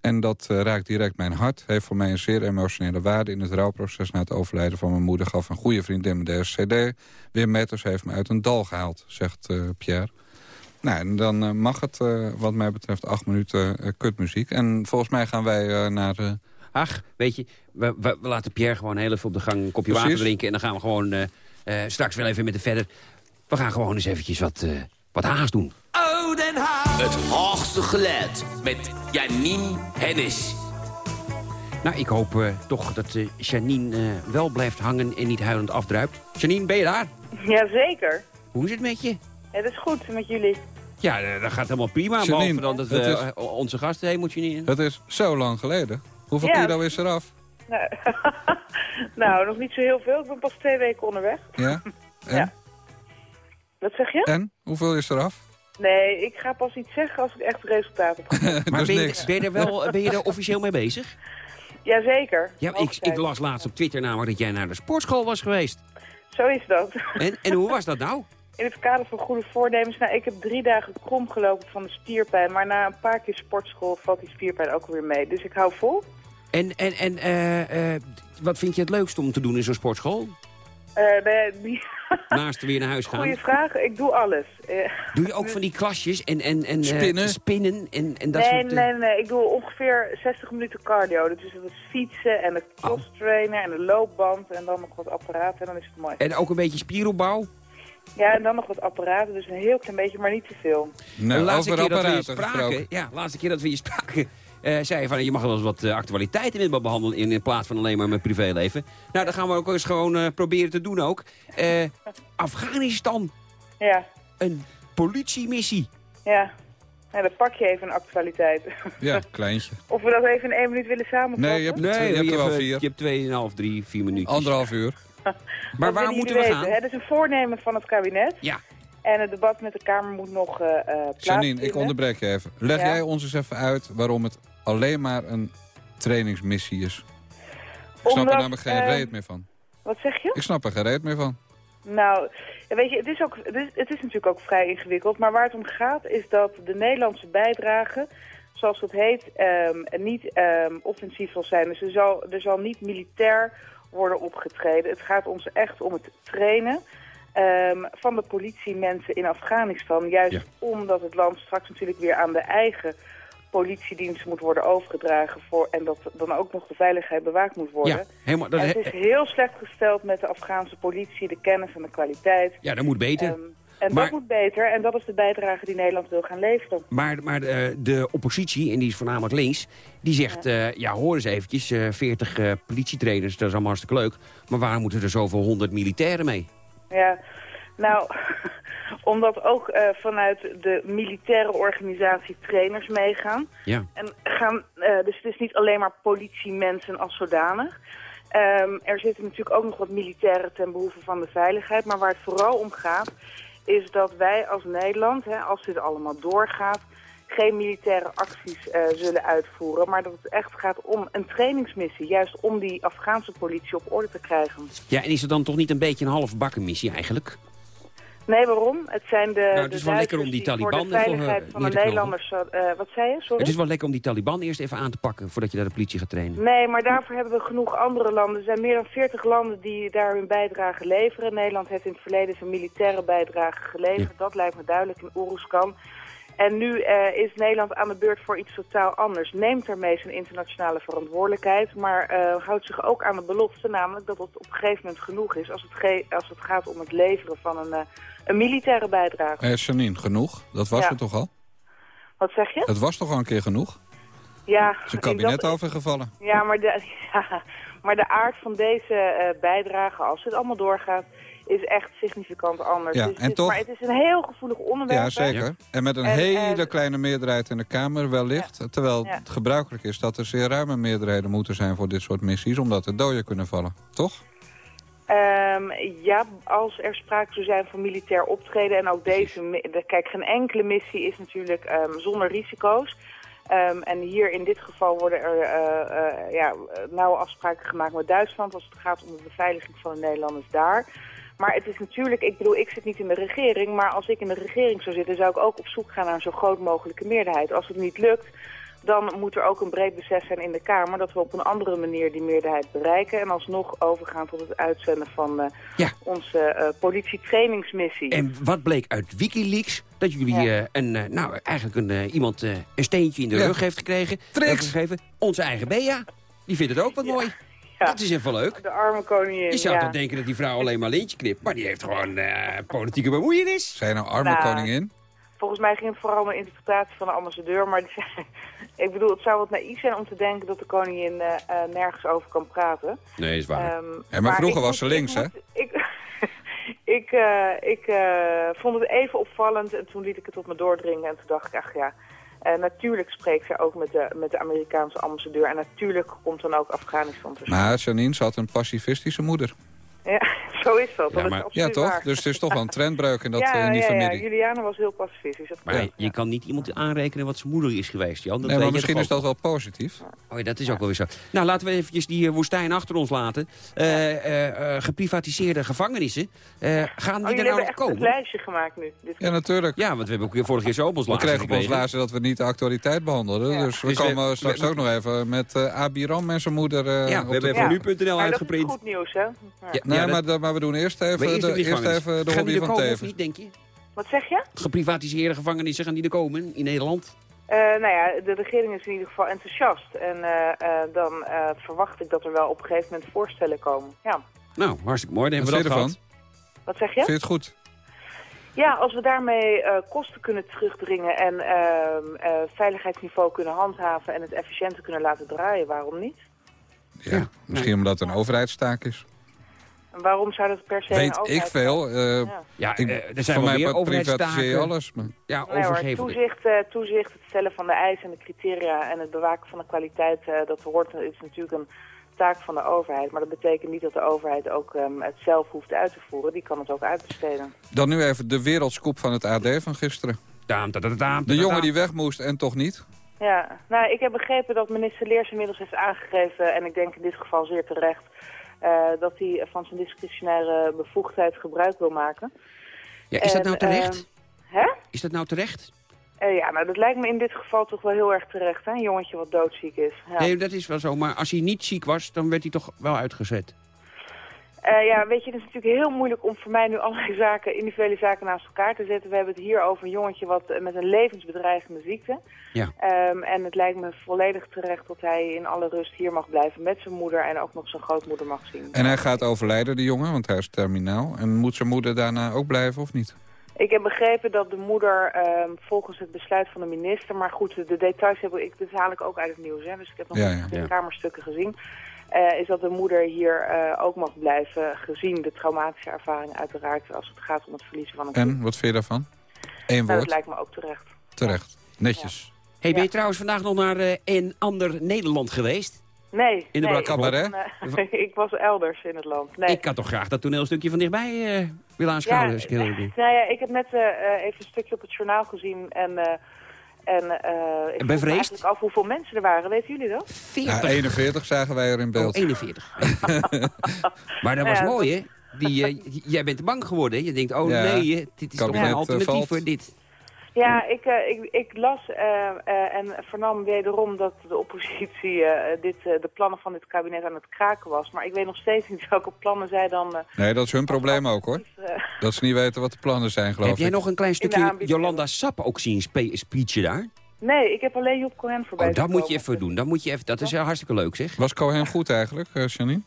En dat raakt direct mijn hart. Heeft voor mij een zeer emotionele waarde in het rouwproces... na het overlijden van mijn moeder gaf een goede vriendin me deze cd. Weer Matters heeft me uit een dal gehaald, zegt Pierre. Nou, en dan eh, mag het eh, wat mij betreft acht minuten eh, kutmuziek. En volgens mij gaan wij eh, naar... eh, Ach, weet je, we, we, we laten Pierre gewoon heel even op de gang een kopje Precies. water drinken. En dan gaan we gewoon eh, eh, straks wel even met de verder. We gaan gewoon eens eventjes wat, eh wat Haags doen. Oh, Den Haag. Het hoogste geluid met Janine Hennis. Nou, ik hoop toch dat Janine wel blijft hangen en niet huilend afdruipt. Janine, ben je daar? Jazeker. Hoe is het met je? Het is goed met jullie. Ja, eh, dat gaat helemaal prima. Janine, behalve dan dat we het is- eh, onze gasten heen moeten Janine. het is zo lang geleden. Hoeveel Ja. kilo is eraf? Nou, nou, nog niet zo heel veel. Ik ben pas twee weken onderweg. Ja? En? Ja. Wat zeg je? En? Hoeveel is eraf? Nee, ik ga pas iets zeggen als ik echt resultaat heb. Maar Dus ben je, niks. ben, je er wel, ben je er officieel mee bezig? Jazeker. Ja, ik, ik las laatst op Twitter namelijk dat jij naar de sportschool was geweest. Zo is dat. En, en hoe was dat nou? In het kader van goede voornemens. Nou, ik heb drie dagen krom gelopen van de spierpijn. Maar na een paar keer sportschool valt die spierpijn ook weer mee. Dus ik hou vol. En, en, en eh, eh, wat vind je het leukst om te doen in zo'n sportschool? Eh, nee, die... Naast weer naar huis gaan? Goeie vraag. Ik doe alles. Eh, Doe je ook van die klasjes en, en, en Spinnen? spinnen en, en dat nee, soort... eh, nee, nee. Ik doe ongeveer 60 minuten cardio. Dus dat is fietsen en de Oh. cross trainer en de loopband. En dan nog wat apparaten. En dan is het mooi. En ook een beetje spieropbouw? Ja, en dan nog wat apparaten. Dus een heel klein beetje, maar niet te veel. Nou, de laatste over keer dat we je spraken, gesproken. ja, laatste keer dat we je spraken, eh, zei je van je mag wel eens wat eh, actualiteiten met me behandelen in, in plaats van alleen maar mijn privéleven. Nou, dat gaan we ook eens gewoon eh, proberen te doen ook. Eh, Afghanistan, Ja, een politiemissie. ja. Nou, dan pak je even een actualiteit. Ja, kleintje. of we dat even in één minuut willen samenvatten? Nee, je hebt, twee- je hebt er wel vier. Je hebt tweeënhalf, drie, vier minuutjes. Anderhalf uur. Maar waar moeten we weten, gaan? Dat is een voornemen van het kabinet. Ja. En het debat met de Kamer moet nog eh eh plaatsvinden. Janine, ik onderbreek je even. Leg Ja. jij ons eens even uit waarom het alleen maar een trainingsmissie is? Ik snap er namelijk geen eh, reet meer van. Wat zeg je? Ik snap er geen reet meer van. Nou, weet je, het is, ook, het, is, het is natuurlijk ook vrij ingewikkeld. Maar waar het om gaat is dat de Nederlandse bijdrage, zoals het heet, ehm, niet ehm, offensief zal zijn. Dus er zal, er zal niet militair worden opgetreden. Het gaat ons echt om het trainen ehm, van de politiemensen in Afghanistan. Juist Ja. omdat het land straks natuurlijk weer aan de eigen politiedienst moet worden overgedragen. Voor, en dat dan ook nog de veiligheid bewaakt moet worden. Ja, helemaal, dat, En het is heel slecht gesteld met de Afghaanse politie, de kennis en de kwaliteit. ja, dat moet beter. Ehm, En Maar- dat moet beter en dat is de bijdrage die Nederland wil gaan leveren. Maar, maar eh, de oppositie, en die is voornamelijk links... die zegt, ja, ja hoor eens eventjes, eh 40 eh, politietrainers, dat is allemaal hartstikke leuk. Maar waarom moeten er zoveel honderd militairen mee? Ja, nou, omdat ook eh, vanuit de militaire organisatie trainers meegaan. Ja. En gaan, eh, dus het is niet alleen maar politiemensen als zodanig. Ehm, er zitten natuurlijk ook nog wat militairen ten behoeve van de veiligheid. Maar waar het vooral om gaat, is dat wij als Nederland, hè, als dit allemaal doorgaat, geen militaire acties eh, zullen uitvoeren. Maar dat het echt gaat om een trainingsmissie. Juist om die Afghaanse politie op orde te krijgen. Ja, en is het dan toch niet een beetje een halfbakken missie eigenlijk? Nee, waarom? Het zijn de, Nou, het is wel lekker om die voor Taliban de ervoor, veiligheid eh, van de. Nederlanders... eh, wat zei je, sorry? Het is wel lekker om die Taliban eerst even aan te pakken... voordat je daar de politie gaat trainen. Nee, maar daarvoor hebben we genoeg andere landen. Er zijn meer dan 40 landen die daar hun bijdrage leveren. Nederland heeft in het verleden zijn militaire bijdrage geleverd. Dat lijkt me duidelijk in Oeruzkan. En nu eh, is Nederland aan de beurt voor iets totaal anders. Neemt daarmee zijn internationale verantwoordelijkheid, maar eh, houdt zich ook aan de belofte, namelijk dat het op een gegeven moment genoeg is als het, ge- als het gaat om het leveren van een, eh, een militaire bijdrage. Eh, Janine, genoeg? Dat was Ja. het toch al? Wat zeg je? Het was toch al een keer genoeg? Ja, Is een in kabinet dat- overgevallen? Ja, maar de, ja, maar de aard van deze bijdrage, als het allemaal doorgaat, is echt significant anders. Ja, Dus het en is- toch- Maar het is een heel gevoelig onderwerp. Ja, zeker. En met een En, hele kleine meerderheid in de Kamer wellicht. Terwijl Ja. het gebruikelijk is dat er zeer ruime meerderheden moeten zijn voor dit soort missies. Omdat er doden kunnen vallen. Toch? Ehm, ja, als er sprake zou zijn van militair optreden en ook deze... Kijk, geen enkele missie is natuurlijk ehm, zonder risico's. Ehm, en hier in dit geval worden er eh, eh, ja, nauwe afspraken gemaakt met Duitsland... als het gaat om de beveiliging van de Nederlanders daar. Maar het is natuurlijk, ik bedoel, ik zit niet in de regering... maar als ik in de regering zou zitten, zou ik ook op zoek gaan naar een zo groot mogelijke meerderheid. Als het niet lukt, dan moet er ook een breed besef zijn in de Kamer... dat we op een andere manier die meerderheid bereiken... en alsnog overgaan tot het uitzenden van eh, onze eh, politietrainingsmissie. En wat bleek uit Wikileaks? Dat jullie eh, een, eh, nou, eigenlijk een, iemand eh, een steentje in de Ja. rug heeft gekregen. Tricks. Heeft gegeven. Onze eigen Bea. Die vindt het ook wat mooi. Dat is even leuk. De arme koningin, Je zou ja. toch denken dat die vrouw alleen maar lintje knipt. Maar die heeft gewoon eh, politieke bemoeienis. Zijn nou arme Nou, koningin? Volgens mij ging het vooral om een interpretatie van de ambassadeur. Maar die ik bedoel, het zou wat naïef zijn om te denken dat de koningin eh, eh, nergens over kan praten. Nee, is waar. Ehm, Ja, maar vroeger ik was ze links, hè? Ik, ik, eh, ik vond het even opvallend en toen liet ik het op me doordringen. En toen dacht ik, ach ja, eh, natuurlijk spreekt zij ook met de, met de Amerikaanse ambassadeur. En natuurlijk komt dan ook Afghanistan tussen. Maar Janine, ze had een pacifistische moeder. Ja, zo is dat. dat is ja, absoluut toch? waar. Dus het is toch wel een trendbreuk in, dat, ja, eh, in die ja, familie. Ja, Juliana was heel pacifistisch. Maar je kan niet iemand aanrekenen wat zijn moeder is geweest, Jan. Dat nee, maar misschien is dat wel positief. Oh ja, dat is ook wel weer zo. Nou, laten we eventjes die eh, woestijn achter ons laten. Eh, eh, eh, geprivatiseerde gevangenissen. Eh, gaan Oh, die jullie er nou hebben nog echt een komen? lijstje gemaakt nu. Dit Ja, natuurlijk. Ja, want we hebben ook weer vorige keer zo op ons We laatste kregen op ons dat we niet de actualiteit behandelden. Dus we Dus we- komen straks we- ook nog even met eh Abiram en zijn moeder Ja, we hebben even nu.nl Maar dat uitgeprint. is goed nieuws, hè? Ja. Nee, Ja, maar, dat- maar we doen eerst even, eerst de, die eerst even de hobby van komen of Teven. niet, denk je? Wat zeg je? Geprivatiseerde gevangenissen, gaan die er komen in Nederland? Eh, nou ja, de regering is in ieder geval enthousiast. En eh, eh, dan eh, verwacht ik dat er wel op een gegeven moment voorstellen komen. Ja. Nou, hartstikke mooi. Dan Wat hebben we dat. Wat zeg je? Vind je het goed? Ja, als we daarmee eh, kosten kunnen terugdringen en ehm, eh, veiligheidsniveau kunnen handhaven en het efficiënter kunnen laten draaien, waarom niet? Ja, misschien omdat het een overheidstaak is. En waarom zou dat per se Weet een ik veel. eh, Ja, ik- eh, er zijn voor mij privatiseer alles. Maar... Ja, Nee, hoor, overgeven. toezicht, eh, toezicht, het stellen van de eisen en de criteria en het bewaken van de kwaliteit, eh, dat hoort, is natuurlijk een taak van de overheid. Maar dat betekent niet dat de overheid ook ehm, het zelf hoeft uit te voeren. Die kan het ook uitbesteden. Dan nu even de wereldscoop van het AD van gisteren. De jongen die weg moest en toch niet. Ja, nou, ik heb begrepen dat minister Leers inmiddels heeft aangegeven, en ik denk in dit geval zeer terecht, dat hij van zijn discretionaire bevoegdheid gebruik wil maken. Ja, is dat nou terecht? eh, hè? Is dat nou terecht? Eh, ja, nou, dat lijkt me in dit geval toch wel heel erg terecht, hè? Een jongetje wat doodziek is. Ja. Nee, dat is wel zo. Maar als hij niet ziek was, dan werd hij toch wel uitgezet. Eh, ja, weet je, het is natuurlijk heel moeilijk om voor mij nu allerlei zaken, individuele zaken naast elkaar te zetten. We hebben het hier over een jongetje wat, eh, met een levensbedreigende ziekte. Ja. Ehm, en het lijkt me volledig terecht dat hij in alle rust hier mag blijven met zijn moeder en ook nog zijn grootmoeder mag zien. En hij gaat overlijden, die jongen, want hij is terminaal. En moet zijn moeder daarna ook blijven of niet? Ik heb begrepen dat de moeder ehm, volgens het besluit van de minister... maar goed, de details heb ik, dit haal ik ook uit het nieuws, hè, dus ik heb nog Ja, ja. de kamerstukken gezien... eh, is dat de moeder hier eh, ook mag blijven, gezien de traumatische ervaring uiteraard... als het gaat om het verliezen van een kind. En, wat vind je daarvan? Eén Nou, dat woord. lijkt me ook terecht. Terecht. Netjes. Hey, ben je trouwens vandaag nog naar eh, een ander Nederland geweest? Nee, In de nee, Blauwe ik was, Cabaret? een, ik was elders in het land. Nee. Ik had toch graag dat toneelstukje van dichtbij eh willen aanschouwen. als ik heel. Nou ja, ik heb net even een stukje op het journaal gezien en... en eh ik vroeg me eigenlijk af hoeveel mensen er waren. Weten jullie dat? Ja, 41 zagen wij er in beeld. Oh, 41. maar dat was Ja, mooi, hè? Die, eh, jij bent bang geworden, hè? Je denkt, oh Ja. nee, dit is toch een eh, alternatief valt. voor dit. Ja, ik, eh, ik, ik las eh, eh, en vernam wederom dat de oppositie eh, dit, eh, de plannen van dit kabinet aan het kraken was. Maar ik weet nog steeds niet welke plannen zij dan... eh, Nee, dat is hun probleem ook, hoor. eh, Dat ze niet weten wat de plannen zijn, geloof Heb jij ik. nog een klein stukje Jolanda Sap ook zien spe speechen daar? nee, ik heb alleen Job Cohen voorbij Oh, dat moet je even doen. Dat, moet je even, dat is hartstikke leuk, zeg. Was Cohen goed eigenlijk, eh, Janine?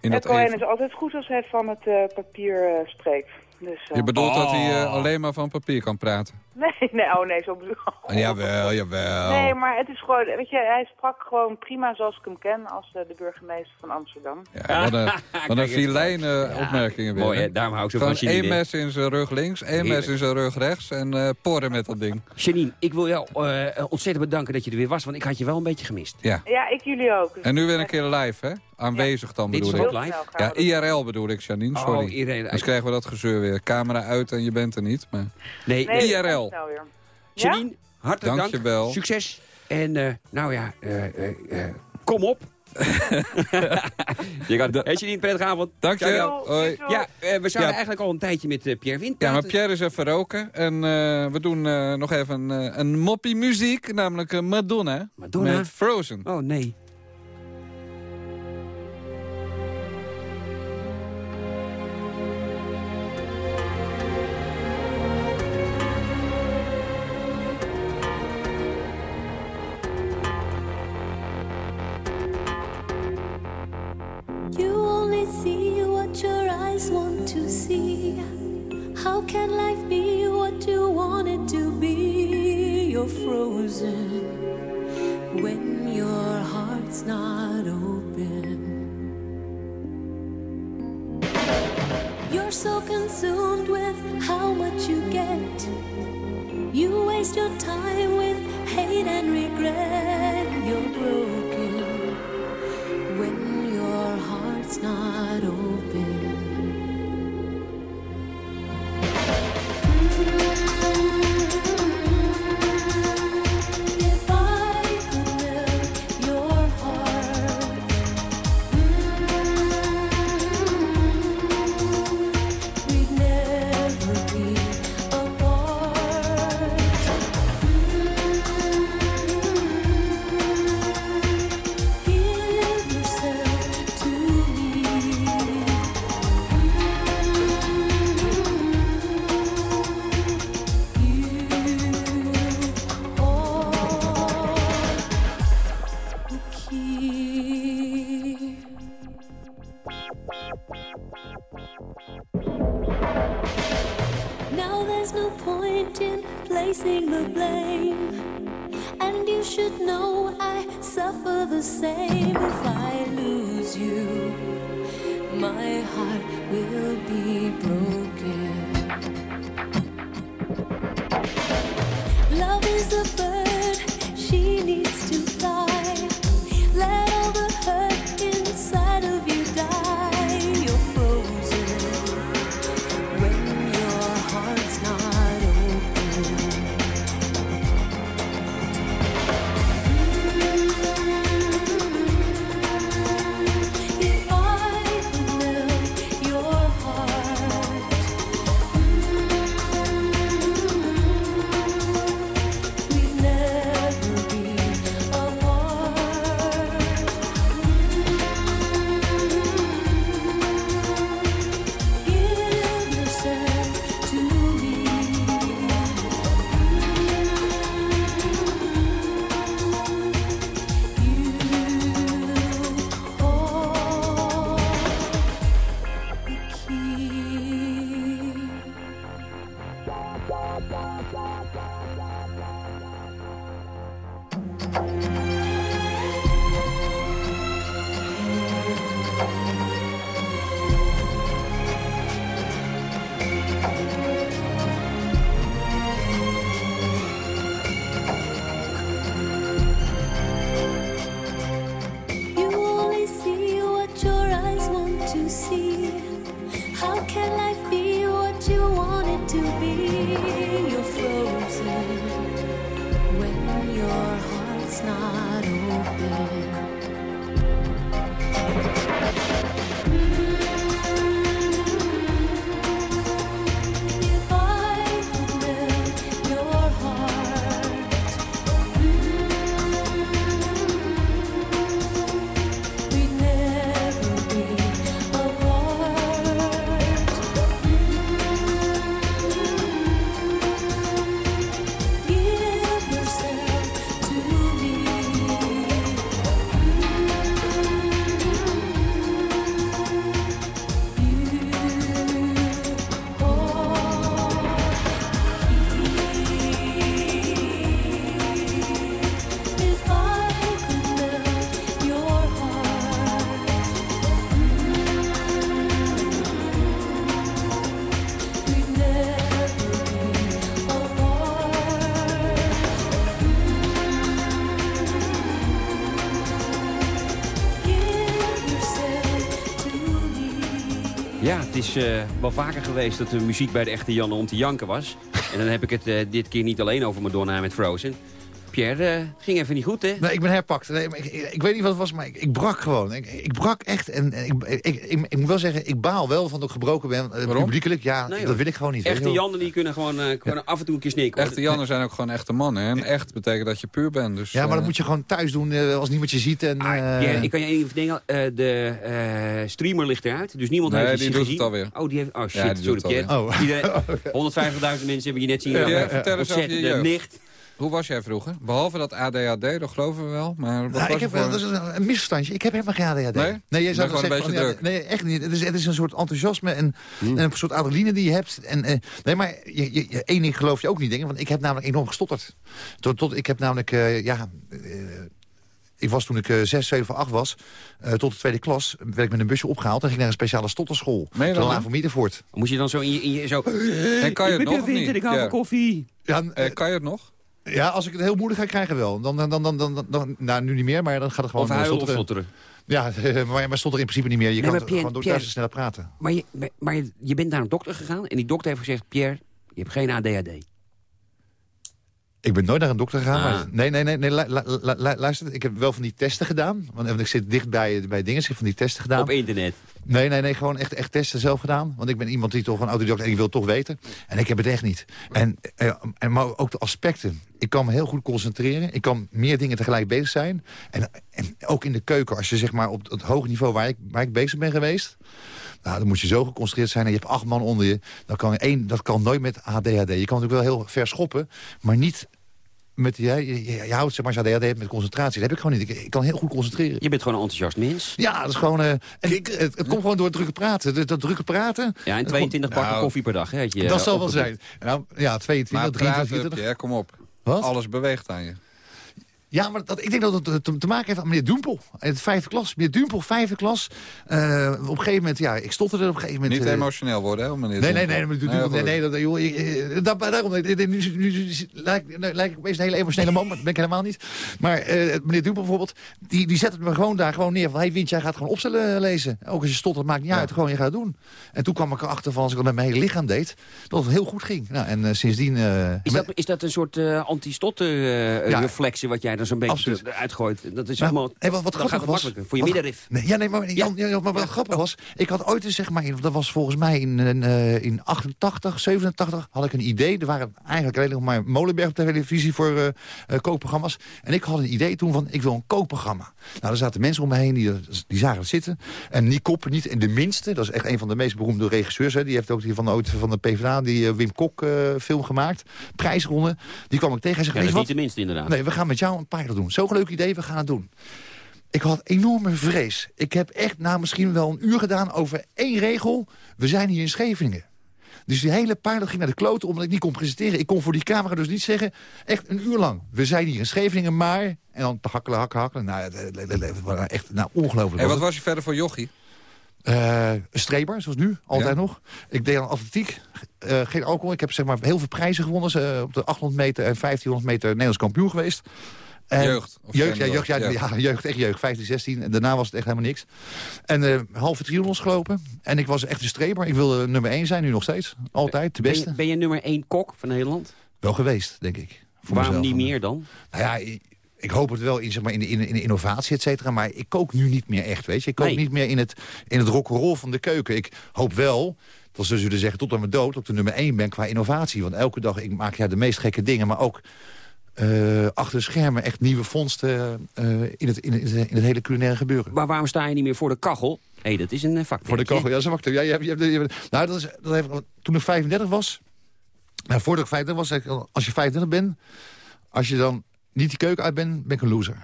In dat Cohen even- is altijd goed als hij van het eh, papier spreekt. Dus, eh, Je bedoelt dat hij eh, Oh. alleen maar van papier kan praten? Nee, nee, oh nee, zo bedoel Ah, jawel, jawel. Nee, maar het is gewoon, weet je, hij sprak gewoon prima zoals ik hem ken als eh, de burgemeester van Amsterdam. Ja, wat een, wat een opmerkingen weer. mooi, hè? Daarom hou ik zo Gewoon van Janine, één mes in zijn rug links, één mes in zijn rug rechts en eh porren met dat ding. Janine, ik wil jou eh, ontzettend bedanken dat je er weer was, want ik had je wel een beetje gemist. Ja. Ja, ik jullie ook. Dus En nu weer een keer live, hè? Aanwezig dan Dit is bedoel ik. live? Ja, IRL bedoel ik, Janine, Oh, sorry. IRL. Anders krijgen we dat gezeur weer. Camera uit en je bent er niet. Maar... Nee, Nee, nee. Nou weer. Janine, hartelijk dank. Dankjewel. Succes. En eh, nou ja, eh, eh, eh, kom op. je gaat, hey Janine, prettige avond. Dank je. Ciao. Hoi. Ja, eh, we zouden Ja. eigenlijk al een tijdje met Pierre Wind Ja, maar. Pierre is even roken. En eh, we doen eh, nog even een, een moppie muziek, namelijk eh, Madonna. Madonna? Met Frozen. Oh nee. Is eh, wel vaker geweest dat de muziek bij de echte Janne om te janken was. En dan heb ik het eh, dit keer niet alleen over Madonna met Frozen. Pierre, eh, ging even niet goed, hè? Nee, ik ben herpakt. Nee, maar ik, ik weet niet wat het was, maar ik, ik brak gewoon. Ik, ik brak echt. En, en ik, ik, ik, ik moet wel zeggen, ik baal wel van dat ik gebroken ben. eh, Publiekelijk, ja, Nee, dat wil ik gewoon niet. Echte je wel. Jannen die kunnen gewoon, eh, gewoon af en toe een keer snikken. Echte Jannen zijn ook gewoon echte mannen. En echt betekent dat je puur bent. Dus, Ja, maar dat moet je gewoon thuis doen als niemand je ziet. En, Ah, eh, Pierre, ik kan je één ding vertellen. eh, de eh, streamer ligt eruit, dus niemand Nee, heeft die het doet gezien. het alweer. Oh, die heeft, oh shit, Ja, die sorry Pierre. alweer. Oh. Iedereen- 150.000 mensen hebben je net zien. Ja, vertel eens over je ontzettende jeugd. nicht. Hoe was jij vroeger? Behalve dat ADHD, dat geloven we wel. Maar wat Nou, was ik heb, voor- dat is een, een misverstandje. Ik heb helemaal geen ADHD. Nee? jij zou gewoon een zeggen beetje van, ja, druk. Nee, echt niet. Het is, het is een soort enthousiasme en, Hmm. en een soort adrenaline die je hebt. En, eh, nee, maar je, je, je- één ding geloof je ook niet, denk ik. Want ik heb namelijk enorm gestotterd. Tot, tot, ik heb namelijk, eh, ja... eh, ik was toen ik eh, 6, 7, 8 was, eh, tot de tweede klas, werd ik met een busje opgehaald en ging naar een speciale stotterschool. Meen je Te dat Laan nou? van Middenvoort. Moest je dan zo in je, in je zo... En kan je ik het nog of niet? ik hou Ja. van koffie. Ja, kan je het nog? Ja, als ik het heel moeilijk ga krijgen wel. Dan, dan, dan, dan, dan, dan- nou, nu niet meer, maar dan gaat het gewoon Of huilen of stotteren. stotteren. Ja, maar, maar stond er in principe niet meer. Je Nee, kan Pierre- gewoon door Pierre- thuis sneller praten. Maar je, maar- maar je, je bent naar een dokter gegaan en die dokter heeft gezegd... Pierre, je hebt geen ADHD. Ik ben nooit naar een dokter gegaan. Ah. Maar, nee, nee, nee, nee lu- luister. Ik heb wel van die testen gedaan. Want ik zit dicht bij, bij dingen. Ik heb van die testen gedaan. Op internet. Nee, nee, nee. Gewoon echt, echt testen zelf gedaan. Want ik ben iemand die toch een autodidact en ik wil toch weten. En ik heb het echt niet. En, eh, en, maar ook de aspecten. Ik kan me heel goed concentreren. Ik kan meer dingen tegelijk bezig zijn. En, en ook in de keuken. Als je zeg maar op het hoge niveau waar ik, waar ik bezig ben geweest... Nou, dan moet je zo geconcentreerd zijn en je hebt acht man onder je. Dan kan één, dat kan nooit met ADHD. Je kan natuurlijk wel heel ver schoppen, maar niet met... Je, je, je, je houdt zeg maar als je ADHD hebt met concentratie. Dat heb ik gewoon niet. Ik, ik kan heel goed concentreren. Je bent gewoon een enthousiast mens. Ja, dat is gewoon... eh, en ik, het, het komt gewoon door het drukke praten. Dat, dat drukke praten... Ja, en 22 bakken Nou, koffie per dag. Hè, dat eh, zal wel zijn. Nou, ja, 22, Maar 23, praten, 24. Pierre, kom op. Wat? Alles beweegt aan je. Ja, maar dat, ik denk dat het te, te maken heeft met meneer Dumpel. In het vijfde klas. Meneer Dumpel, vijfde klas. Eh, op een gegeven moment, ja, ik stotterde op een gegeven moment... Niet eh, emotioneel worden, hè, meneer Nee, nee, nee, nee, nee, nee, nee, dat, joh, ik, eh, daar- daarom, eh, nu, nu, nu lijk, nu lijk ik opeens een hele emotionele man, maar dat ben ik helemaal niet. Maar eh, meneer Dumpel bijvoorbeeld, die, die zette me gewoon daar gewoon neer van, hey Wint, jij gaat gewoon opstellen lezen. Ook als je stottert, maakt niet uit, gewoon je gaat doen. En toen kwam ik erachter van, als ik dat met mijn hele lichaam deed, dat het heel goed ging. Nou, en eh, sindsdien... eh, Is dat, is dat een soort eh anti-stotter eh, Ja. reflexen wat jij dan zo'n beetje uitgooit? Dat is Nou, hey, wat, wat grappig was... Voor je wat- middenrif. Nee, ja, nee, maar, Jan, ja, maar wat grappig was... Ik had ooit eens, zeg maar, in- dat was volgens mij in, eh, in 88, 87... had ik een idee. Er waren eigenlijk alleen nog maar Molenberg op televisie voor eh, eh, kookprogramma's. En ik had een idee toen van, ik wil een kookprogramma. Nou, er zaten mensen om me heen, die, die zagen het zitten. En Nick Koppen niet in de minste. Dat is echt een van de meest beroemde regisseurs. Hè. Die heeft ook die van, ooit van de PvdA, die Wim Kok film gemaakt. Prijsronde. Die kwam ik tegen. Hij zegt, Ja, dat weet is je niet wat? de minste inderdaad. Nee, we gaan met jou een pilot doen. Zo'n leuk idee, we gaan het doen. Ik had enorme vrees. Ik heb echt nou misschien wel een uur gedaan over één regel. We zijn hier in Scheveningen. Dus die hele pilot ging naar de kloten omdat ik niet kon presenteren. Ik kon voor die camera dus niet zeggen, echt een uur lang. We zijn hier in Scheveningen, maar... En dan te hakkelen, hakkelen, hakkelen. Nou, echt nou, ongelooflijk. En wat was je verder voor jochie? Een streber, zoals nu, altijd Ja. nog. Ik deed aan atletiek, eh, geen alcohol. Ik heb zeg maar heel veel prijzen gewonnen. eh, op de 800 meter en 1500 meter Nederlands kampioen geweest. En Jeugd, of Jeugd, ja, jeugd, ja, Ja. jeugd, echt jeugd. 15, 16. En daarna was het echt helemaal niks. En eh halve triathlons gelopen. En ik was echt een streber. Ik wilde nummer 1 zijn, nu nog steeds. Altijd, de Ben beste. je, ben je nummer 1 kok van Nederland? Wel geweest, denk ik. Voor Waarom mezelf. niet meer dan? Nou ja, ik, ik hoop het wel in, zeg maar, in, de, in, de- in de innovatie, et cetera. Maar ik kook nu niet meer echt, weet je. Ik kook Nee. niet meer in het, in het rock'n'roll van de keuken. Ik hoop wel, dat ze zullen zeggen tot aan mijn dood... dat ik de nummer één ben qua innovatie. Want elke dag, ik maak ja, de meest gekke dingen. Maar ook eh, achter de schermen echt nieuwe vondsten... eh, in, het, in, het, in het hele culinaire gebeuren. Maar waarom sta je niet meer voor de kachel? Hé, hey, dat is een eh, vak. Voor de kachel, ja, dat is een factor. Ja, je hebt, je hebt, je hebt- nou, dat is, dat heeft, toen ik 35 was... Nou, voordat ik 35 was, als je 35 bent... als je dan niet die keuken uit bent, ben ik een loser.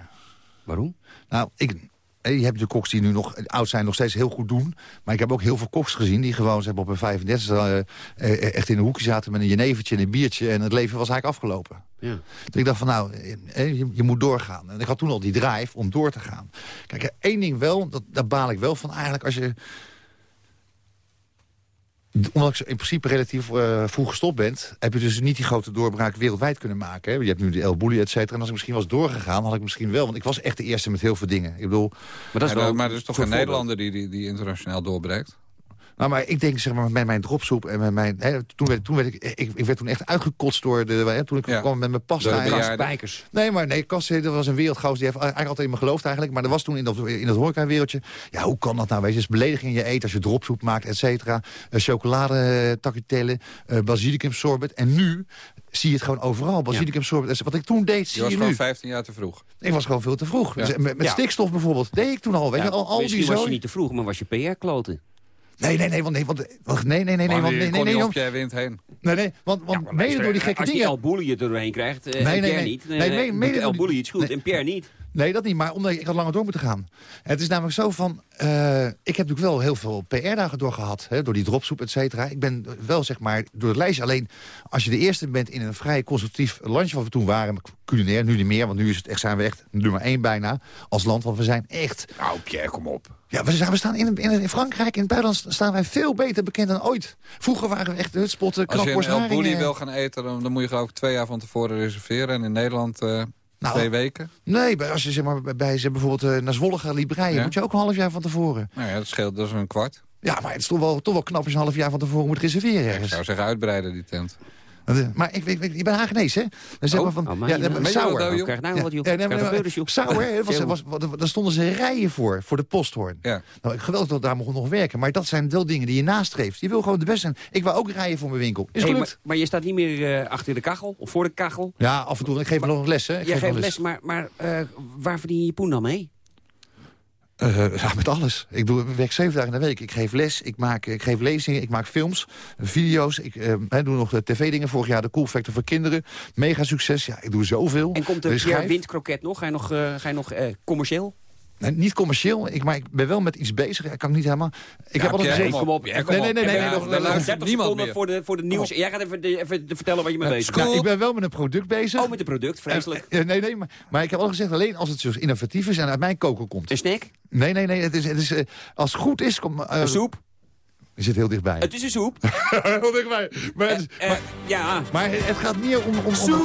Waarom? Nou, ik, eh, je hebt de koks die nu nog oud zijn, nog steeds heel goed doen. Maar ik heb ook heel veel koks gezien die gewoon zeg maar, op een 35 eh, eh, echt in een hoekje zaten met een jenevertje en een biertje. En het leven was eigenlijk afgelopen. Ja. Dus ik dacht van nou, eh, je, je moet doorgaan. En ik had toen al die drive om door te gaan. Kijk, één ding wel, dat, daar baal ik wel van eigenlijk als je... Omdat ik in principe relatief eh, vroeg gestopt ben... heb je dus niet die grote doorbraak wereldwijd kunnen maken. Hè? Je hebt nu de El Bulli, et cetera. En als ik misschien was doorgegaan, had ik misschien wel... want ik was echt de eerste met heel veel dingen. Ik bedoel... Maar dat is Ja, wel maar er is toch een. Nederlander die, die, die internationaal doorbreekt? Nou, maar ik denk, zeg maar, met mijn dropsoep en met mijn... Hè, toen, werd, toen werd ik, ik... Ik werd toen echt uitgekotst door de... Hè, toen ik kwam met mijn pasta. De en- bejaarden. Nee, maar nee, Kas, dat was een wereldgoos. Die heeft eigenlijk altijd in me geloofd eigenlijk. Maar er was toen in dat, in dat horeca-wereldje... Ja, hoe kan dat nou? Weet je, het is belediging in je eten als je dropsoep maakt, et cetera. Uh, chocolade tagliatelle, uh, basilicum sorbet. En nu zie je het gewoon overal. Basilicum sorbet. Dus Wat ik toen deed, Je zie was je gewoon nu. 15 jaar te vroeg. Ik was gewoon veel te vroeg. Ja. Dus met met Ja. stikstof bijvoorbeeld. Deed ik toen al. Weet je, Ja, al, al die misschien was je niet te vroeg, maar was je PR-kloten. Nee, nee, nee, want nee, want, nee, nee, nee, nee, want nee, nee, nee, want, op, jij wint heen. nee, nee, want, want mede door die gekke Als die dingen. El Bulli het er doorheen krijgt, eh, Nee, en nee, Pierre nee. niet. Nee, eh, nee, doet mede El Bulli iets goed Nee. en Pierre niet. Nee, dat niet, maar omdat ik, ik had langer door moeten gaan. Het is namelijk zo van... eh, ik heb natuurlijk wel heel veel PR-dagen doorgehad. Hè, door die dropsoep, et cetera. Ik ben wel, zeg maar, door het lijstje alleen... als je de eerste bent in een vrij constructief landje... wat we toen waren, culinair, nu niet meer... want nu is het echt, zijn we echt nummer één bijna als land. Want we zijn echt... Nou, Pierre, kom op. Ja, we, zijn, we staan in, in, in Frankrijk, in het buitenland... staan wij veel beter bekend dan ooit. Vroeger waren we echt hutspotten, Als je een knapworst, El wil gaan eten, dan, dan moet je geloof ik twee jaar van tevoren reserveren. En in Nederland eh, Nou, twee weken. Nee, als je zeg maar, bij ze bijvoorbeeld eh, naar Zwolle gaat libreien... Ja. moet je ook een half jaar van tevoren. Nou ja, dat scheelt dus een kwart. Ja, maar het is toch wel, toch wel knap als je een half jaar van tevoren moet reserveren Ik ergens. zou zeggen uitbreiden die tent. Maar ik, ik, ik, ben Hagenees, hè? Dan zeg Oh, maar van, oh, maar ja, je Sauer. Krijg nou Ja, wat, joh. ja, nee, maar- nee. Sauer, hè, was, Veel. was, was- daar stonden ze rijen voor, voor de posthoorn. Ja. Nou, geweldig dat daar mocht nog werken. Maar dat zijn wel dingen die je nastreeft. Je wil gewoon de beste zijn. Ik wou ook rijden voor mijn winkel. Is Hey, maar, maar je staat niet meer eh, achter de kachel of voor de kachel. Ja, af en toe. Ik geef nog les, hè? Ik geef nog geeft les, maar, maar eh, waar verdien je je poen dan mee? Eh, ja, met alles. Ik, doe, ik werk zeven dagen in de week. Ik geef les, ik, maak, ik geef lezingen, ik maak films, video's. Ik eh, hè, doe nog de tv-dingen. Vorig jaar de Cool Factor voor kinderen. Mega succes. Ja, ik doe zoveel. En komt Er is Pierre schijf. Windkroket nog? Ga je nog, eh, ga je nog commercieel? Nee, niet commercieel, ik, maar ik ben wel met iets bezig. Ik kan niet helemaal... Ik heb altijd Pierre, gezegd... kom op. Ja, Ja, kom nee, nee, op. nee, nee, nee, eh, nog- we nog- hebben nog- 30 niemand seconden voor de, voor de nieuws. Jij gaat even, de- even vertellen waar je mee bezig Nou, bent. ik ben wel met een product bezig. Oh, met het product, vreselijk. Eh, nee, nee, maar, maar ik heb al gezegd, alleen als het zo innovatief is en uit mijn koker komt. Een snack? Nee, nee, nee, het is, het is, eh, als het goed is... Kom, eh, Een soep? Je zit heel dichtbij. Het is een soep. heel dichtbij. Maar, het, is- Eh, ja. maar het, gaat meer om... om, om, Soep!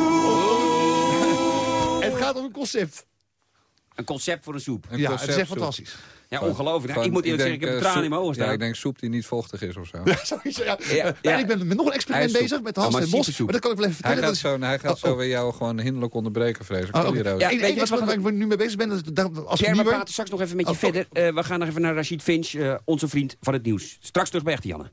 het gaat om een concept. Een concept voor een soep. Een ja, het is echt fantastisch. Ja, ongelooflijk. Ik moet eerlijk zeggen, ik heb een traan in mijn ogen staan. Ja, ik denk soep die niet vochtig is of zo. Ja, zoiets, ja. Ja, ja. en ik ben met nog een experiment bezig met Oh, Hans maar en Mos. ziekensoep. Maar dat kan ik wel even Hij vertellen. gaat dat is- zo, hij gaat Oh, zo oh. weer jou gewoon hinderlijk onderbreken, vrees ik. Oh, hier, Roos. Ja, Eén- weet je één wat experiment waar ik nu mee bezig ben. dat- dat- Als Pierre, we praten straks nog even met je Oh, verder. Eh, we gaan nog even naar Rashid Finch, eh, onze vriend van het nieuws. Straks terug bij Echte Janne.